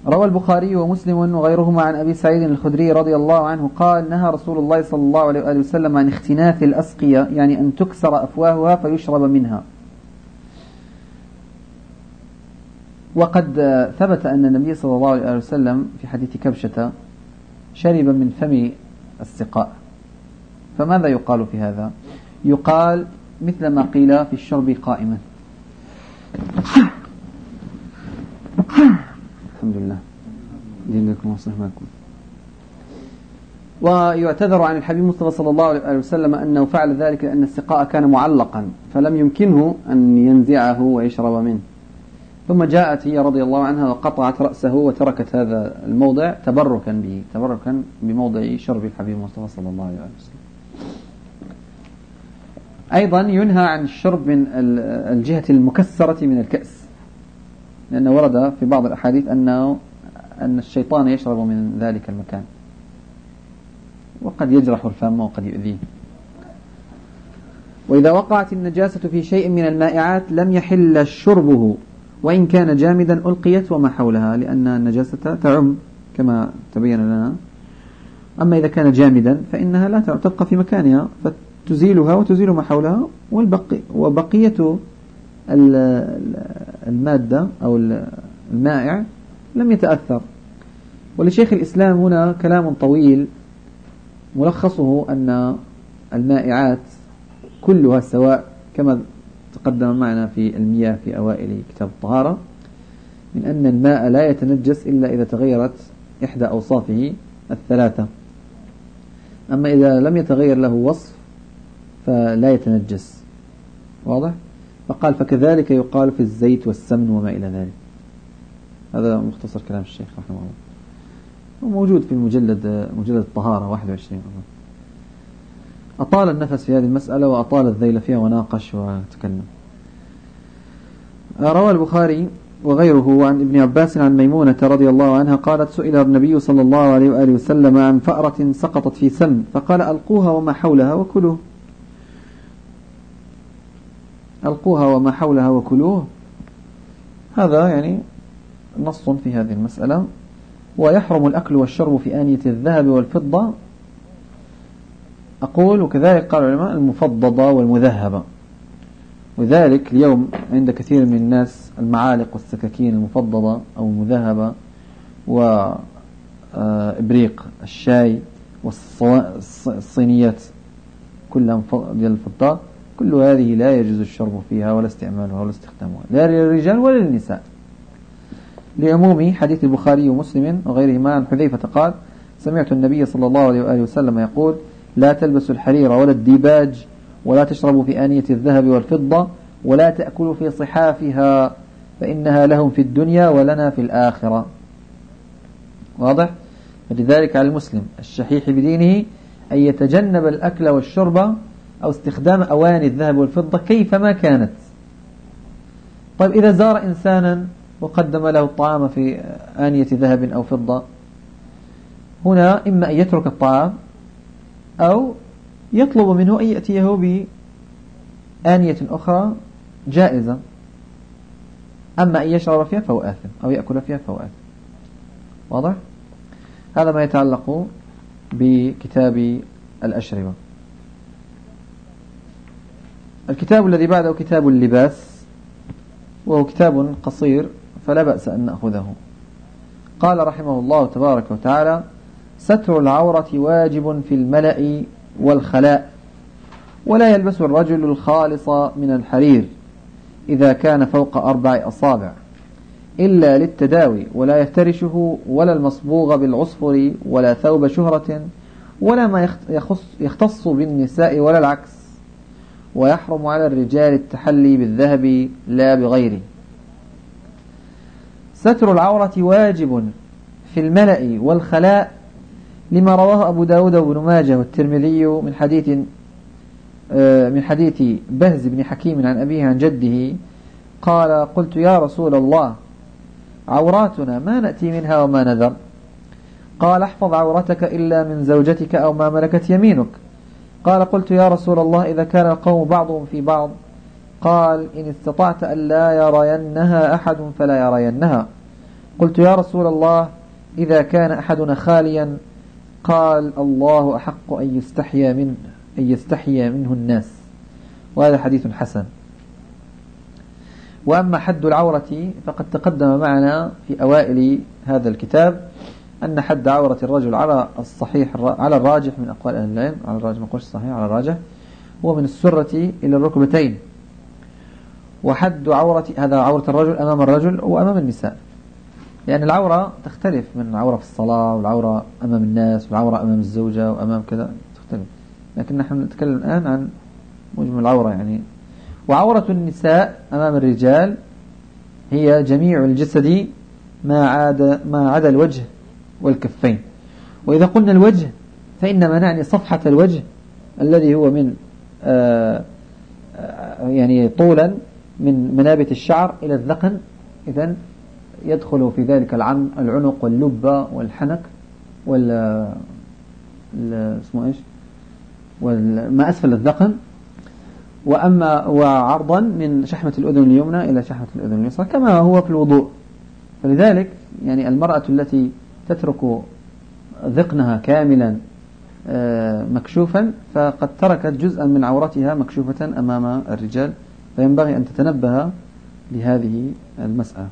روى البخاري ومسلم وغيرهما عن أبي سعيد الخدري رضي الله عنه قال نهى رسول الله صلى الله عليه وآله وسلم عن اختناث الأسقية يعني أن تكسر أفواهها فيشرب منها. وقد ثبت أن النبي صلى الله عليه وسلم في حديث كبشة شرب من فم السقاء. فماذا يقال في هذا؟ يقال مثل ما قيل في الشرب قائما. الحمد لله دين لكم وصلح معكم ويعتذر عن الحبيب مصطفى صلى الله عليه وسلم أنه فعل ذلك لأن السقاء كان معلقا فلم يمكنه أن ينزعه ويشرب منه. ثم جاءت هي رضي الله عنها وقطعت رأسه وتركت هذا الموضع تبركا به تبركا بموضع شرب الحبيب مصطفى صلى الله عليه وسلم. أيضا ينهى عن الشرب من الجهة المكسرة من الكأس. لأنه ورد في بعض الأحاديث أنه أن الشيطان يشرب من ذلك المكان. وقد يجرح الفم وقد يؤذيه. وإذا وقعت النجاسة في شيء من المائعات لم يحل شربه وإن كان جامدا ألقيت وما حولها لأن النجاسة تعم كما تبين لنا. أما إذا كان جامدا فإنها لا تبقى في مكانها تزيلها وتزيل ما حولها والبقي وبقية المادة أو المائع لم يتأثر. ولشيخ الإسلام هنا كلام طويل ملخصه أن المائعات كلها سواء كما تقدم معنا في المياه في أوائل كتاب الطهارة من أن الماء لا يتنجس إلا إذا تغيرت إحدى أوصافه الثلاثة. أما إذا لم يتغير له وصف فلا يتنجس. واضح؟ فقال فكذلك يقال في الزيت والسمن وما إلى ذلك. هذا مختصر كلام الشيخ رحمه الله. وموجود في المجلد مجلد الطهارة 21 أطال النفس في هذه المسألة وأطال الذيل فيها وناقش وتكلم. روى البخاري وغيره عن ابن عباس عن ميمونة رضي الله عنها قالت سئل النبي صلى الله عليه وآله وسلم عن فأرة سقطت في سم فقال ألقوها وما حولها وكلوه. ألقوها وما حولها وكلوه. هذا يعني نص في هذه المسألة. ويحرم الأكل والشرب في آنية الذهب والفضة. أقول وكذلك قال العلماء المفضضة والمذهبة. وذلك اليوم عند كثير من الناس المعالق والسكاكين المفضضة أو المذهبة وإبريق الشاي والصينيات كلها ديال الفضة. كل هذه لا يجوز الشرب فيها ولا استعمالها ولا استخدامها لا للرجال ولا للنساء لعموم حديث البخاري ومسلم وغيرهما عن حذيفة قال سمعت النبي صلى الله عليه وآله وسلم يقول لا تلبسوا الحرير ولا الديباج ولا تشربوا في آنية الذهب والفضة ولا تأكلوا في صحافها فإنها لهم في الدنيا ولنا في الآخرة واضح؟ لذلك على المسلم الشحيح بدينه أن يتجنب الأكل والشرب أو استخدام أواني الذهب والفضة كيفما كانت. طيب إذا زار إنسانا وقدم له الطعام في آنية ذهب أو فضة هنا إما أن يترك الطعام أو يطلب منه أن يأتيه بآنية أخرى جائزة. أما أن يشرب فيها فهو آثم أو يأكل فيها فهو آثم. واضح؟ هذا ما يتعلق بكتاب الأشربة. الكتاب الذي بعده كتاب اللباس وهو كتاب قصير فلا بأس أن نأخذه. قال رحمه الله تبارك وتعالى ستر العورة واجب في الملأ والخلاء ولا يلبس الرجل الخالص من الحرير إذا كان فوق أربع أصابع إلا للتداوي ولا يفترشه ولا المصبوغ بالعصفر ولا ثوب شهرة ولا ما يختص بالنساء ولا العكس ويحرم على الرجال التحلي بالذهب لا بغيره. ستر العورة واجب في الملأ والخلاء لما رواه أبو داود وابن ماجه والترمذي من حديث آه، من حديث بهز بن حكيم عن أبيه عن جده قال قلت يا رسول الله عوراتنا ما نأتي منها وما نذر. قال احفظ عورتك إلا من زوجتك أو ما ملكت يمينك. قال قلت يا رسول الله إذا كان القوم بعضهم في بعض قال إن استطعت أن لا يرينها أحد فلا يرينها قلت يا رسول الله إذا كان أحدنا خاليا قال الله أحق أن يستحيا منه أن يستحيا منه الناس وهذا حديث حسن وأما حد العورة فقد تقدم معنا في أوائل هذا الكتاب أن حد عورة الرجل على الصحيح على الراجح من أقوال أهل العلم على الراجح ما الصحيح على الراجح هو من السرة إلى الركبتين. وحد عورة هذا عورة الرجل أمام الرجل وأمام النساء. لأن العورة تختلف من عورة في الصلاة والعورة أمام الناس والعورة أمام الزوجة وأمام كذا تختلف. لكن نحن نتكلم الآن عن مجمل العورة يعني. وعورة النساء أمام الرجال هي جميع الجسد ما عاد ما عدا الوجه والكفين. وإذا قلنا الوجه فإنما نعني صفحة الوجه الذي هو من آه، آآ يعني طولا من منابت الشعر إلى الذقن. إذا يدخل في ذلك العنق واللبة والحنك وال اسمه إيش؟ وما أسفل الذقن. وأما وعرضا من شحمة الأذن اليمنى إلى شحمة الأذن اليسرى كما هو في الوضوء. فلذلك يعني المرأة التي تترك ذقنها كاملا آه، مكشوفا فقد تركت جزءا من عورتها مكشوفة أمام الرجال فينبغي أن تتنبه لهذه المسألة.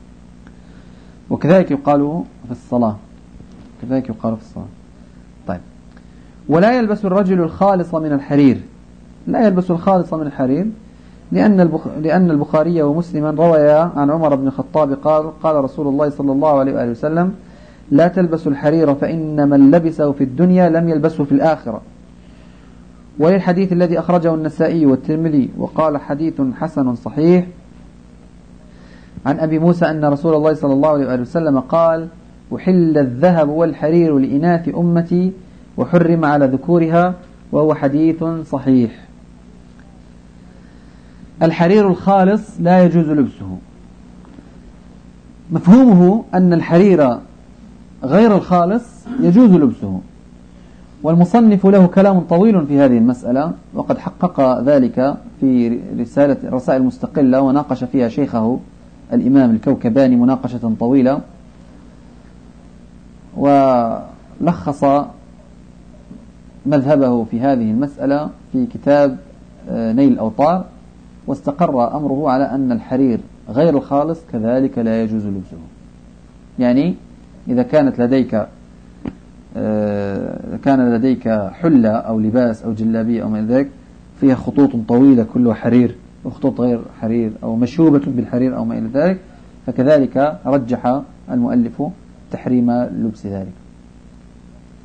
وكذلك يقال في الصلاة. كذلك يقال في الصلاة. طيب. ولا يلبس الرجل الخالص من الحرير. لا يلبس الخالص من الحرير لأن البخ... لأن البخاري ومسلما رويا عن عمر بن الخطاب قال قال رسول الله صلى الله عليه وآله وسلم لا تلبسوا الحرير فإن من لبسه في الدنيا لم يلبسه في الآخرة. وللحديث الذي أخرجه النسائي والترمذي وقال حديث حسن صحيح عن أبي موسى أن رسول الله صلى الله عليه وسلم قال أحل الذهب والحرير لإناث أمتي وحرم على ذكورها وهو حديث صحيح. الحرير الخالص لا يجوز لبسه. مفهومه أن الحرير غير الخالص يجوز لبسه. والمصنف له كلام طويل في هذه المسألة وقد حقق ذلك في رسالة رسائل مستقلة وناقش فيها شيخه الإمام الكوكباني مناقشة طويلة. ولخص مذهبه في هذه المسألة في كتاب آه، نيل الأوطار واستقر أمره على أن الحرير غير الخالص كذلك لا يجوز لبسه. يعني إذا كانت لديك آه، كان لديك حلة أو لباس أو جلابية أو من ذلك فيها خطوط طويلة كلها حرير وخطوط غير حرير أو مشوبة بالحرير أو ما إلى ذلك فكذلك رجح المؤلف تحريم لبس ذلك.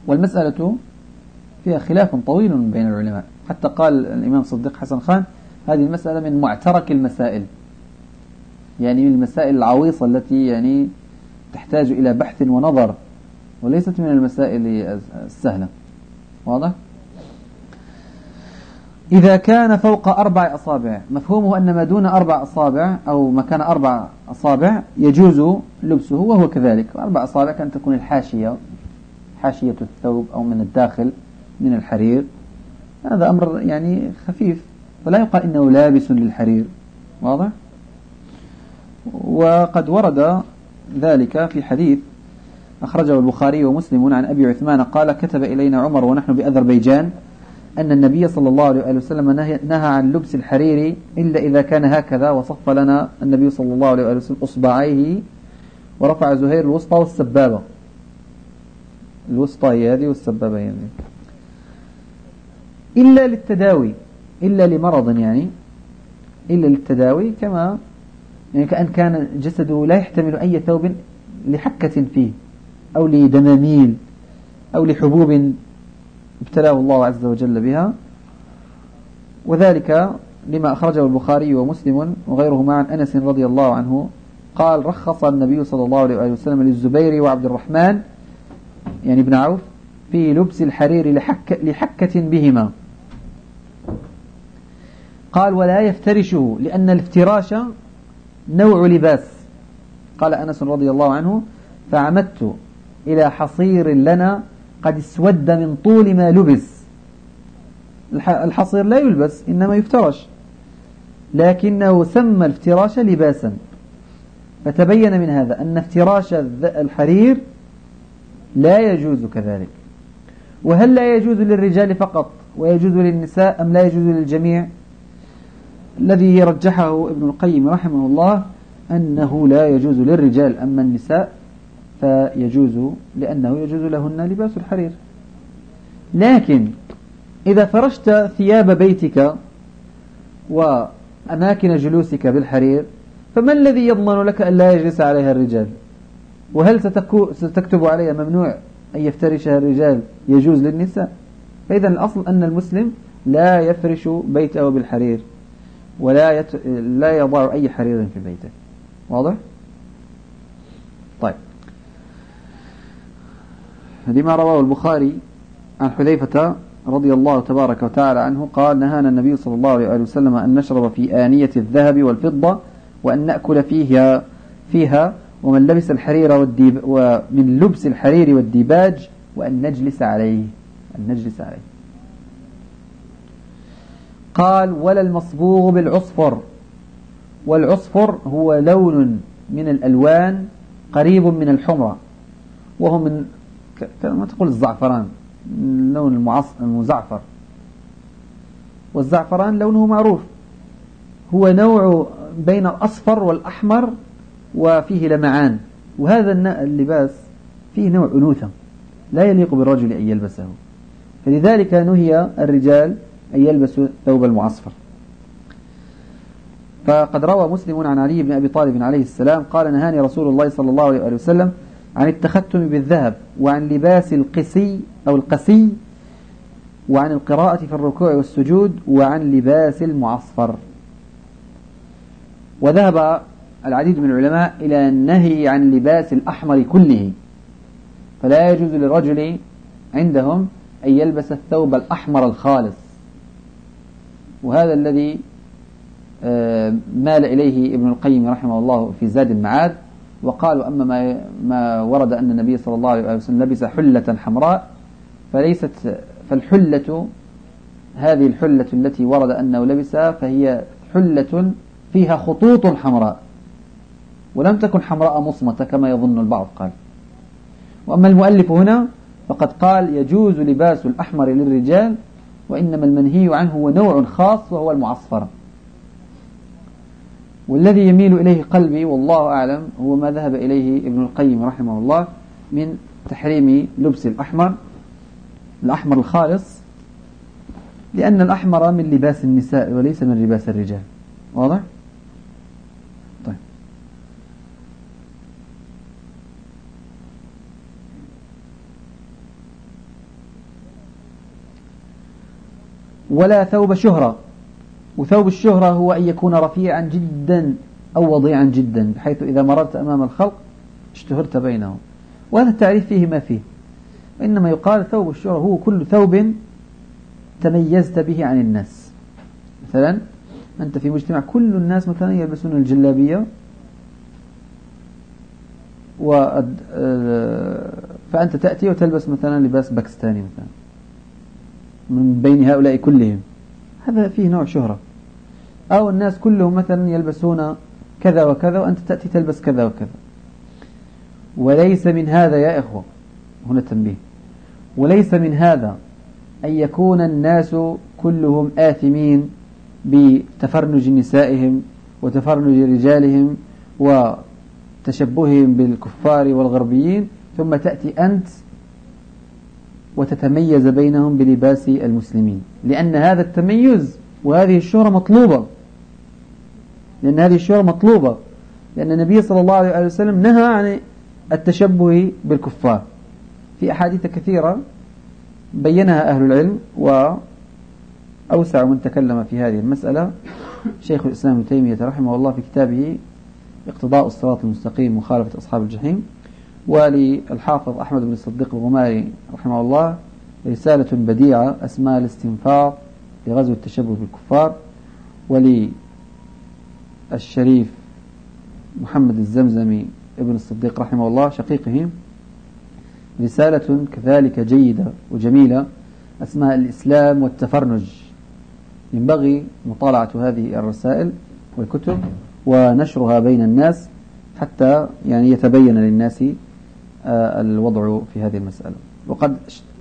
والمسألة فيها خلاف طويل بين العلماء. حتى قال الإمام صديق حسن خان هذه المسألة من معترك المسائل يعني من المسائل العويصة التي يعني تحتاج إلى بحث ونظر وليست من المسائل السهلة. واضح؟ إذا كان فوق أربع أصابع مفهومه أن ما دون أربع أصابع أو ما كان أربع أصابع يجوز لبسه وهو كذلك. أربع أصابع كان تكون الحاشية حاشية الثوب أو من الداخل من الحرير. هذا أمر يعني خفيف فلا يقال إنه لابس للحرير. واضح؟ وقد ورد ذلك في حديث أخرجه البخاري ومسلم عن أبي عثمان قال كتب إلينا عمر ونحن بأذربيجان أن النبي صلى الله عليه وسلم نهى عن لبس الحرير إلا إذا كان هكذا وصف لنا النبي صلى الله عليه وسلم أصبعيه ورفع زهير الوسطى والسبابة. الوسطى هي هذه والسبابة هي هذه. إلا للتداوي إلا لمرض يعني إلا للتداوي كما يعني كأن كان جسده لا يحتمل أي ثوب لحكة فيه أو لدماميل أو لحبوب ابتلاه الله عز وجل بها. وذلك لما أخرجه البخاري ومسلم وغيرهما عن أنس رضي الله عنه قال رخص النبي صلى الله عليه وسلم للزبير وعبد الرحمن يعني ابن عوف في لبس الحرير لحك لحكة بهما. قال ولا يفترشه لأن الافتراش نوع لباس. قال أنس رضي الله عنه فعمدت إلى حصير لنا قد اسود من طول ما لبس. الحصير لا يلبس إنما يفترش. لكنه سمى الافتراش لباسا. فتبين من هذا أن افتراش الحرير لا يجوز كذلك. وهل لا يجوز للرجال فقط ويجوز للنساء أم لا يجوز للجميع؟ الذي رجحه ابن القيم رحمه الله أنه لا يجوز للرجال أما النساء فيجوز لأنه يجوز لهن لباس الحرير. لكن إذا فرشت ثياب بيتك وأماكن جلوسك بالحرير فما الذي يضمن لك أن لا يجلس عليها الرجال؟ وهل ستكتب عليها ممنوع أن يفترشها الرجال يجوز للنساء؟ فإذا الأصل أن المسلم لا يفرش بيته بالحرير. ولا يت... لا يضع أي حرير في بيته. واضح؟ طيب. لما رواه البخاري عن حذيفة رضي الله تبارك وتعالى عنه. قال نهانا النبي صلى الله عليه وسلم أن نشرب في آنية الذهب والفضة وأن نأكل فيها فيها ومن لبس الحرير والديب ومن لبس الحرير والديباج وأن نجلس عليه أن نجلس عليه. قال ولا المصبوغ بالعصفر. والعصفر هو لون من الألوان قريب من الحمرة وهو من كما تقول الزعفران اللون المزعفر. والزعفران لونه معروف هو نوع بين الأصفر والأحمر وفيه لمعان وهذا اللباس فيه نوع أنوثة لا يليق بالرجل أن يلبسه. فلذلك نهي الرجال أن يلبسوا ثوب المعصفر. فقد روى مسلم عن علي بن أبي طالب عليه السلام قال نهاني رسول الله صلى الله عليه وسلم عن التختم بالذهب وعن لباس القسي أو القسي وعن القراءة في الركوع والسجود وعن لباس المعصفر. وذهب العديد من العلماء إلى النهي عن لباس الأحمر كله. فلا يجوز للرجل عندهم أن يلبس الثوب الأحمر الخالص. وهذا الذي آه، مال إليه ابن القيم رحمه الله في زاد المعاد وقالوا أما ما, ما ورد أن النبي صلى الله عليه وسلم لبس حلة حمراء فليست فالحلة هذه الحلة التي ورد أنه لبسها فهي حلة فيها خطوط حمراء ولم تكن حمراء مصمتة كما يظن البعض قال. وأما المؤلف هنا فقد قال يجوز لباس الأحمر للرجال وإنما المنهي عنه هو نوع خاص وهو المعصفرة والذي يميل إليه قلبي والله أعلم هو ما ذهب إليه ابن القيم رحمه الله من تحريم لبس الأحمر الأحمر الخالص لأن الأحمر من لباس النساء وليس من لباس الرجال واضح؟ طيب ولا ثوب شهرة. وثوب الشهرة هو أن يكون رفيعا جدا أو وضيعا جدا بحيث إذا مررت أمام الخلق اشتهرت بينهم. وهذا التعريف فيه ما فيه. إنما يقال ثوب الشهرة هو كل ثوب تميزت به عن الناس. مثلا أنت في مجتمع كل الناس مثلا يلبسون الجلابية و آه، فأنت تأتي وتلبس مثلا لباس باكستاني مثلا. من بين هؤلاء كلهم. هذا فيه نوع شهرة. أو الناس كلهم مثلا يلبسون كذا وكذا وأنت تأتي تلبس كذا وكذا. وليس من هذا يا إخوة هنا تنبيه. وليس من هذا أن يكون الناس كلهم آثمين بتفرنج نسائهم وتفرنج رجالهم وتشبههم بالكفار والغربيين ثم تأتي أنت وتتميز بينهم بلباس المسلمين. لأن هذا التميز وهذه الشهرة مطلوبة. لأن هذه الشهرة مطلوبة. لأن النبي صلى الله عليه وسلم نهى عن التشبه بالكفار. في أحاديث كثيرة بينها أهل العلم وأوسع من تكلم في هذه المسألة شيخ الإسلام ابن تيمية رحمه الله في كتابه اقتضاء الصراط المستقيم مخالفة أصحاب الجحيم. وللحافظ أحمد بن الصديق الغماري رحمه الله رسالة بديعة اسمها الاستنفاض لغزو التشبه بالكفار وللشريف محمد الزمزمي ابن الصديق رحمه الله شقيقه رسالة كذلك جيدة وجميلة اسمها الإسلام والتفرنج. ينبغي مطالعة هذه الرسائل والكتب ونشرها بين الناس حتى يعني يتبين للناس الوضع في هذه المسألة. وقد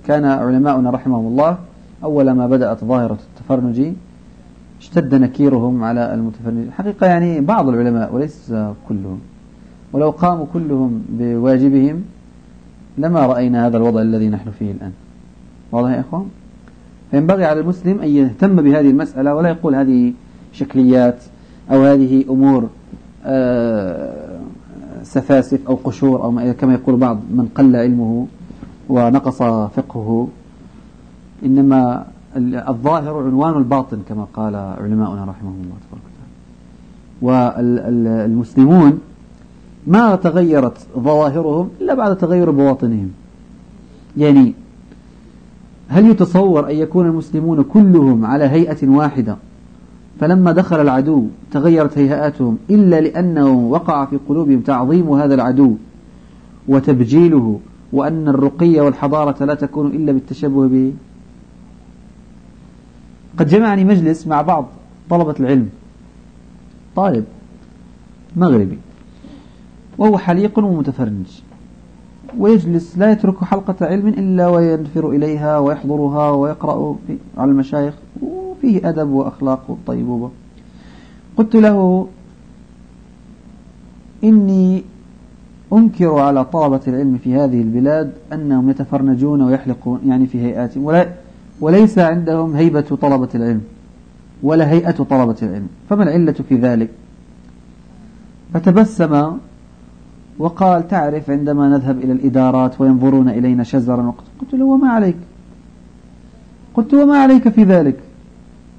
كان علماؤنا رحمهم الله أول ما بدأت ظاهرة التفرنج اشتد نكيرهم على المتفرنج حقيقة يعني بعض العلماء وليس كلهم ولو قاموا كلهم بواجبهم لما رأينا هذا الوضع الذي نحن فيه الآن. واضح يا إخوان؟ فينبغي على المسلم أن يهتم بهذه المسألة ولا يقول هذه شكليات أو هذه أمور آه سفاسف أو قشور أو كما يقول بعض من قل علمه ونقص فقهه. إنما الظاهر عنوان الباطن كما قال علماؤنا رحمهم الله تبارك وتعالى. والمسلمون ما تغيرت ظواهرهم إلا بعد تغير بواطنهم. يعني هل يتصور أن يكون المسلمون كلهم على هيئة واحدة فلما دخل العدو تغيرت هيئاتهم إلا لأنه وقع في قلوبهم تعظيم هذا العدو وتبجيله وأن الرقي والحضارة لا تكون إلا بالتشبه به. قد جمعني مجلس مع بعض طلبة العلم. طالب مغربي. وهو حليق ومتفرنج. ويجلس لا يترك حلقة علم إلا وينفر إليها ويحضرها ويقرأ على المشايخ. فيه أدب وأخلاق وطيبوبة قلت له إني أنكر على طلبة العلم في هذه البلاد أنهم يتفرنجون ويحلقون يعني في هيئاتهم ولا وليس عندهم هيبة طلبة العلم ولا هيئة طلبة العلم. فما العلة في ذلك؟ فتبسم وقال تعرف عندما نذهب إلى الإدارات وينظرون إلينا شزرا قلت له وما عليك؟ قلت وما عليك في ذلك؟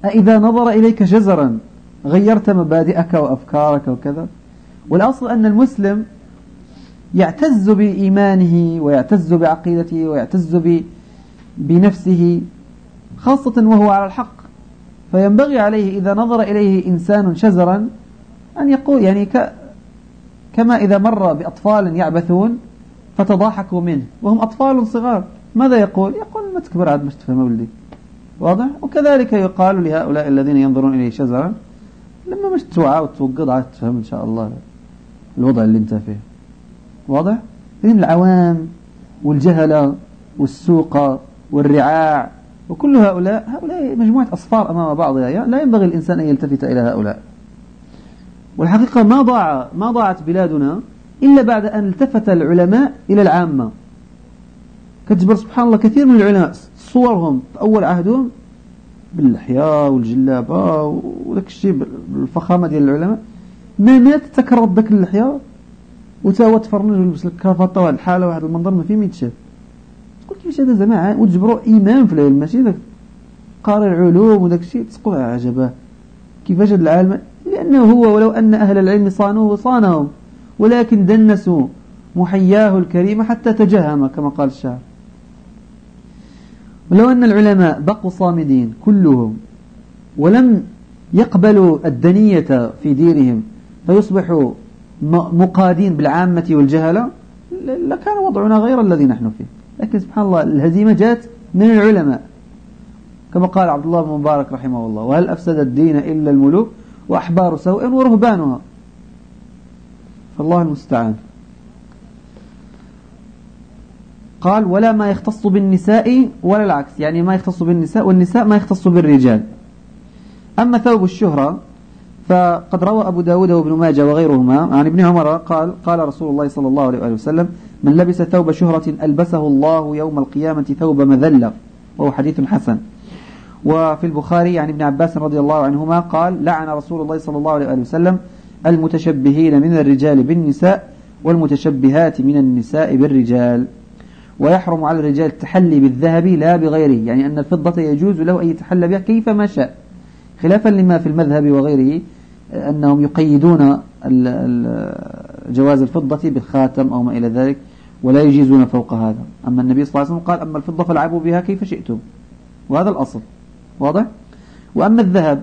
أإذا نظر إليك جزرا غيرت مبادئك وأفكارك وكذا. والأصل أن المسلم يعتز بإيمانه ويعتز بعقيدته ويعتز بنفسه خاصة وهو على الحق. فينبغي عليه إذا نظر إليه إنسان شزرا أن يقول يعني ك كما إذا مر بأطفال يعبثون فتضاحكوا منه وهم أطفال صغار. ماذا يقول؟ يقول ما تكبر عاد مش تفهم ولدي واضح؟ وكذلك يقال لهؤلاء الذين ينظرون إليه شزرا لما مش توعى عاد تفهم إن شاء الله الوضع اللي أنت فيه واضح؟ إذن العوام والجهلة والسوق والرعاع وكل هؤلاء هؤلاء مجموعة أصفار أمام بعضها لا ينبغي الإنسان أن يلتفت إلى هؤلاء والحقيقة ما ضاع ما ضاعت بلادنا إلا بعد أن التفت العلماء إلى العامة كتجبر سبحان الله كثير من العلماء صورهم. في أول عهدهم باللحية والجلابة وذاك الشيء بالفخامة ديال العلماء. ما مات تكرر ذاك اللحية وتا تفرج ويلبس الكرافطة واحد الحالة واحد المنظر ما فيه ما يتشاف. تقول كيفاش هذا زعما وتجبروا إمام في العلم. ماشي ذاك قارئ العلوم وداك الشيء تقول عجبة. كيفاش هذا العالم؟ لأنه هو ولو أن أهل العلم صانوه صانهم. ولكن دنسوا محياه الكريم حتى تجهم كما قال الشاعر. ولو أن العلماء بقوا صامدين كلهم ولم يقبلوا الدنية في دينهم فيصبحوا مقادين بالعامة والجهلة لكان وضعنا غير الذي نحن فيه. لكن سبحان الله الهزيمة جاءت من العلماء. كما قال عبد الله بن مبارك رحمه الله وهل أفسد الدين إلا الملوك وأحبار سوء ورهبانها؟ فالله المستعان. قال ولا ما يختص بالنساء ولا العكس. يعني ما يختص بالنساء والنساء ما يختص بالرجال. أما ثوب الشهرة فقد روى أبو داود وابن ماجه وغيرهما عن ابن عمر قال قال رسول الله صلى الله عليه وسلم من لبس ثوب شهرة ألبسه الله يوم القيامة ثوب مذلة وهو حديث حسن. وفي البخاري عن ابن عباس رضي الله عنهما قال لعن رسول الله صلى الله عليه وسلم المتشبهين من الرجال بالنساء والمتشبهات من النساء بالرجال. ويحرم على الرجال التحلي بالذهب لا بغيره. يعني أن الفضة يجوز له أن يتحلى بها كيفما شاء. خلافا لما في المذهب وغيره أنهم يقيدون جواز الفضة بالخاتم أو ما إلى ذلك ولا يجيزون فوق هذا. أما النبي صلى الله عليه وسلم قال أما الفضة فالعبوا بها كيف شئتم. وهذا الأصل. واضح؟ وأما الذهب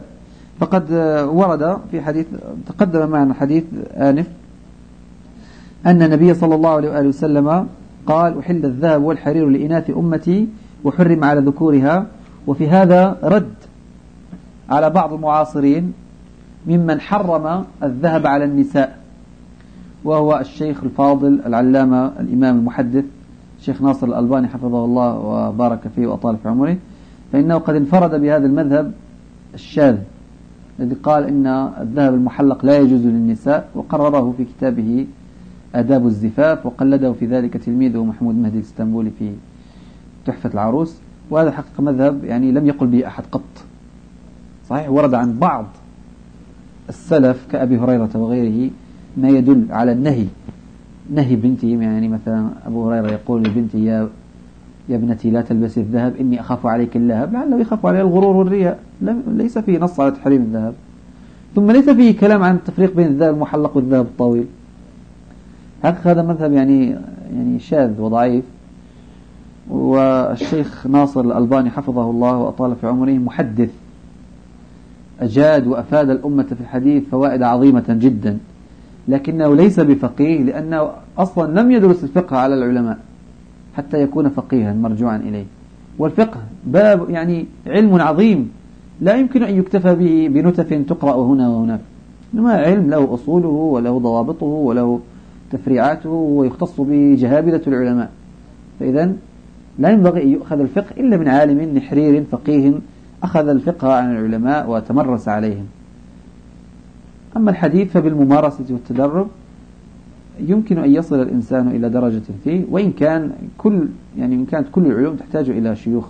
فقد ورد في حديث تقدم معنا حديث آنف أن النبي صلى الله عليه وآله وسلم قال أحل الذهب والحرير لإناث أمتي وحرم على ذكورها. وفي هذا رد على بعض المعاصرين ممن حرم الذهب على النساء وهو الشيخ الفاضل العلامة الإمام المحدث الشيخ ناصر الألباني حفظه الله وبارك فيه وأطال في عمره. فإنه قد انفرد بهذا المذهب الشاذ الذي قال إن الذهب المحلق لا يجوز للنساء وقرره في كتابه آداب الزفاف وقلده في ذلك تلميذه محمود مهدي الإسطنبولي في تحفة العروس. وهذا حقيقة مذهب يعني لم يقل به أحد قط. صحيح ورد عن بعض السلف كأبي هريرة وغيره ما يدل على النهي. نهي بنتهم يعني مثلا أبو هريرة يقول لبنتي يا يا ابنتي لا تلبسي الذهب إني أخاف عليك اللهب. لعله يخاف عليه الغرور والرياء. ليس فيه نص على تحريم الذهب. ثم ليس فيه كلام عن التفريق بين الذهب المحلق والذهب الطويل. حقيقة هذا مذهب يعني يعني شاذ وضعيف. والشيخ ناصر الألباني حفظه الله وأطال في عمره محدث. أجاد وأفاد الأمة في الحديث فوائد عظيمة جدا. لكنه ليس بفقيه لأنه أصلا لم يدرس الفقه على العلماء حتى يكون فقيها مرجوعا إليه. والفقه باب يعني علم عظيم. لا يمكن أن يكتفى به بنتف تقرأ هنا وهناك. إنما علم له أصوله وله ضوابطه وله تفريعاته ويختص به جهابذة العلماء. فإذا لا ينبغي أن يؤخذ الفقه إلا من عالم نحرير فقيه أخذ الفقه عن العلماء وتمرس عليهم. أما الحديث فبالممارسة والتدرب يمكن أن يصل الإنسان إلى درجة فيه وإن كان كل يعني إن كانت كل العلوم تحتاج إلى شيوخ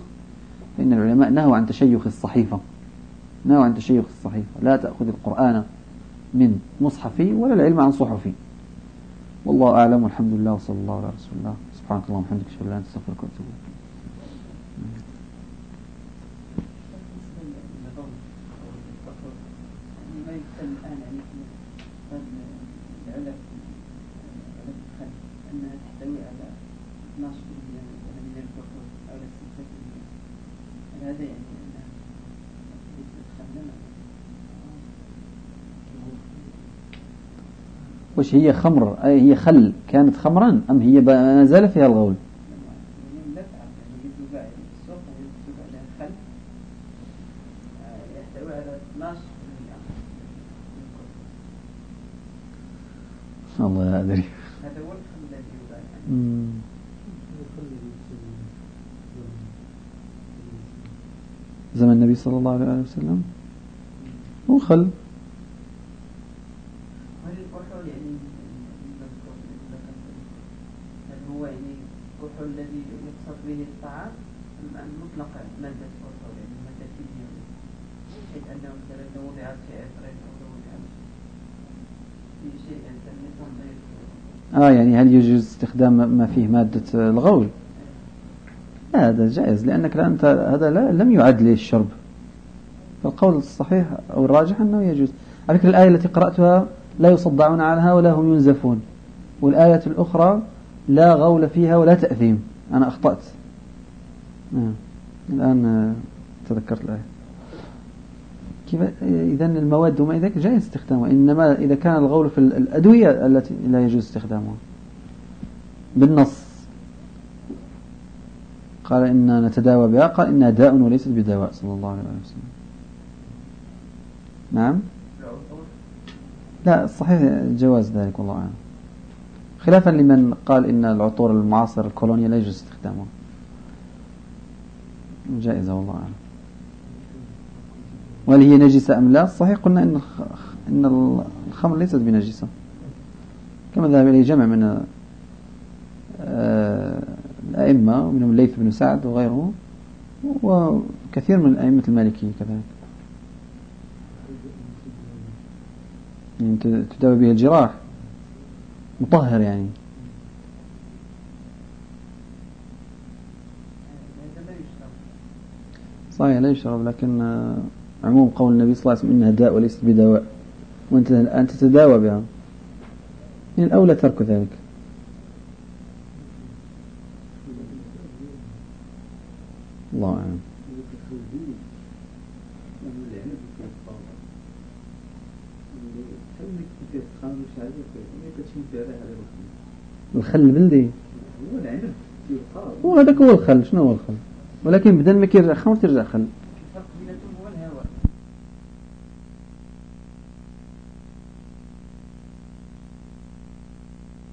فإن العلماء نهوا عن تشيخ الصحيفة نهوا عن تشيخ الصحيفة لا تأخذ القرآن من مصحفي ولا العلم عن صحفي والله أعلم والحمد لله وصلى الله على رسول الله. سبحانك اللهم وبحمدك أشهد أن لا إله إلا أنت أستغفرك وأتوب إليك. وش هي خمر هي خل كانت خمرا أم هي ما زال فيها الغول. الله أدري. هذا هو الذي زمن النبي صلى الله عليه وسلم. هو خل هو يعني كحول الذي يقصد به الطعام أم مطلق مادة الكحول يعني مادة كيميائية حيث أنه مثلا لو وضعت في عطر أو لو وضعت في شيء تنظيف آه يعني هل يجوز استخدام ما فيه مادة الغول؟ لا هذا جائز لأنك لا أنت هذا لا لم يعد للشرب فالقول الصحيح أو الراجح أنه يجوز. على فكرة الآية التي قرأتها لا يصدعون عنها ولا هم ينزفون. والآية الأخرى لا غول فيها ولا تأثيم. أنا أخطأت. آه. الآن تذكرت الآية. كيف؟ إذا المواد وما إذا جائز استخدامها. إنما إذا كان الغول في الأدوية التي لا يجوز استخدامها. بالنص. قال إنا نتداوى بها. قال إنها داء وليست بدواء صلى الله عليه وسلم. نعم؟ لا صحيح جواز ذلك والله أعلم. خلافا لمن قال إن العطور المعاصر الكولونيا لا يجوز استخدامها. جائزة والله أعلم. وهل هي نجسة أم لا؟ صحيح قلنا إن إن الخمر ليست بنجسة. كما ذهب إليه جمع من آه، الأئمة منهم الليث بن سعد وغيره وكثير من الأئمة المالكية كذلك. يعني تداوي به الجراح. مطهر يعني. صحيح لا يشرب لكن عموم قول النبي صلى الله عليه وسلم إنها داء وليست بدواء وأنت أنت تتداوى بها. من يعني الأولى ترك ذلك. الله أعلم. الخل البلدي هو هذاك هو الخل. شنو هو الخل؟ ولكن بدل ما كيرجع خمر ترجع خل.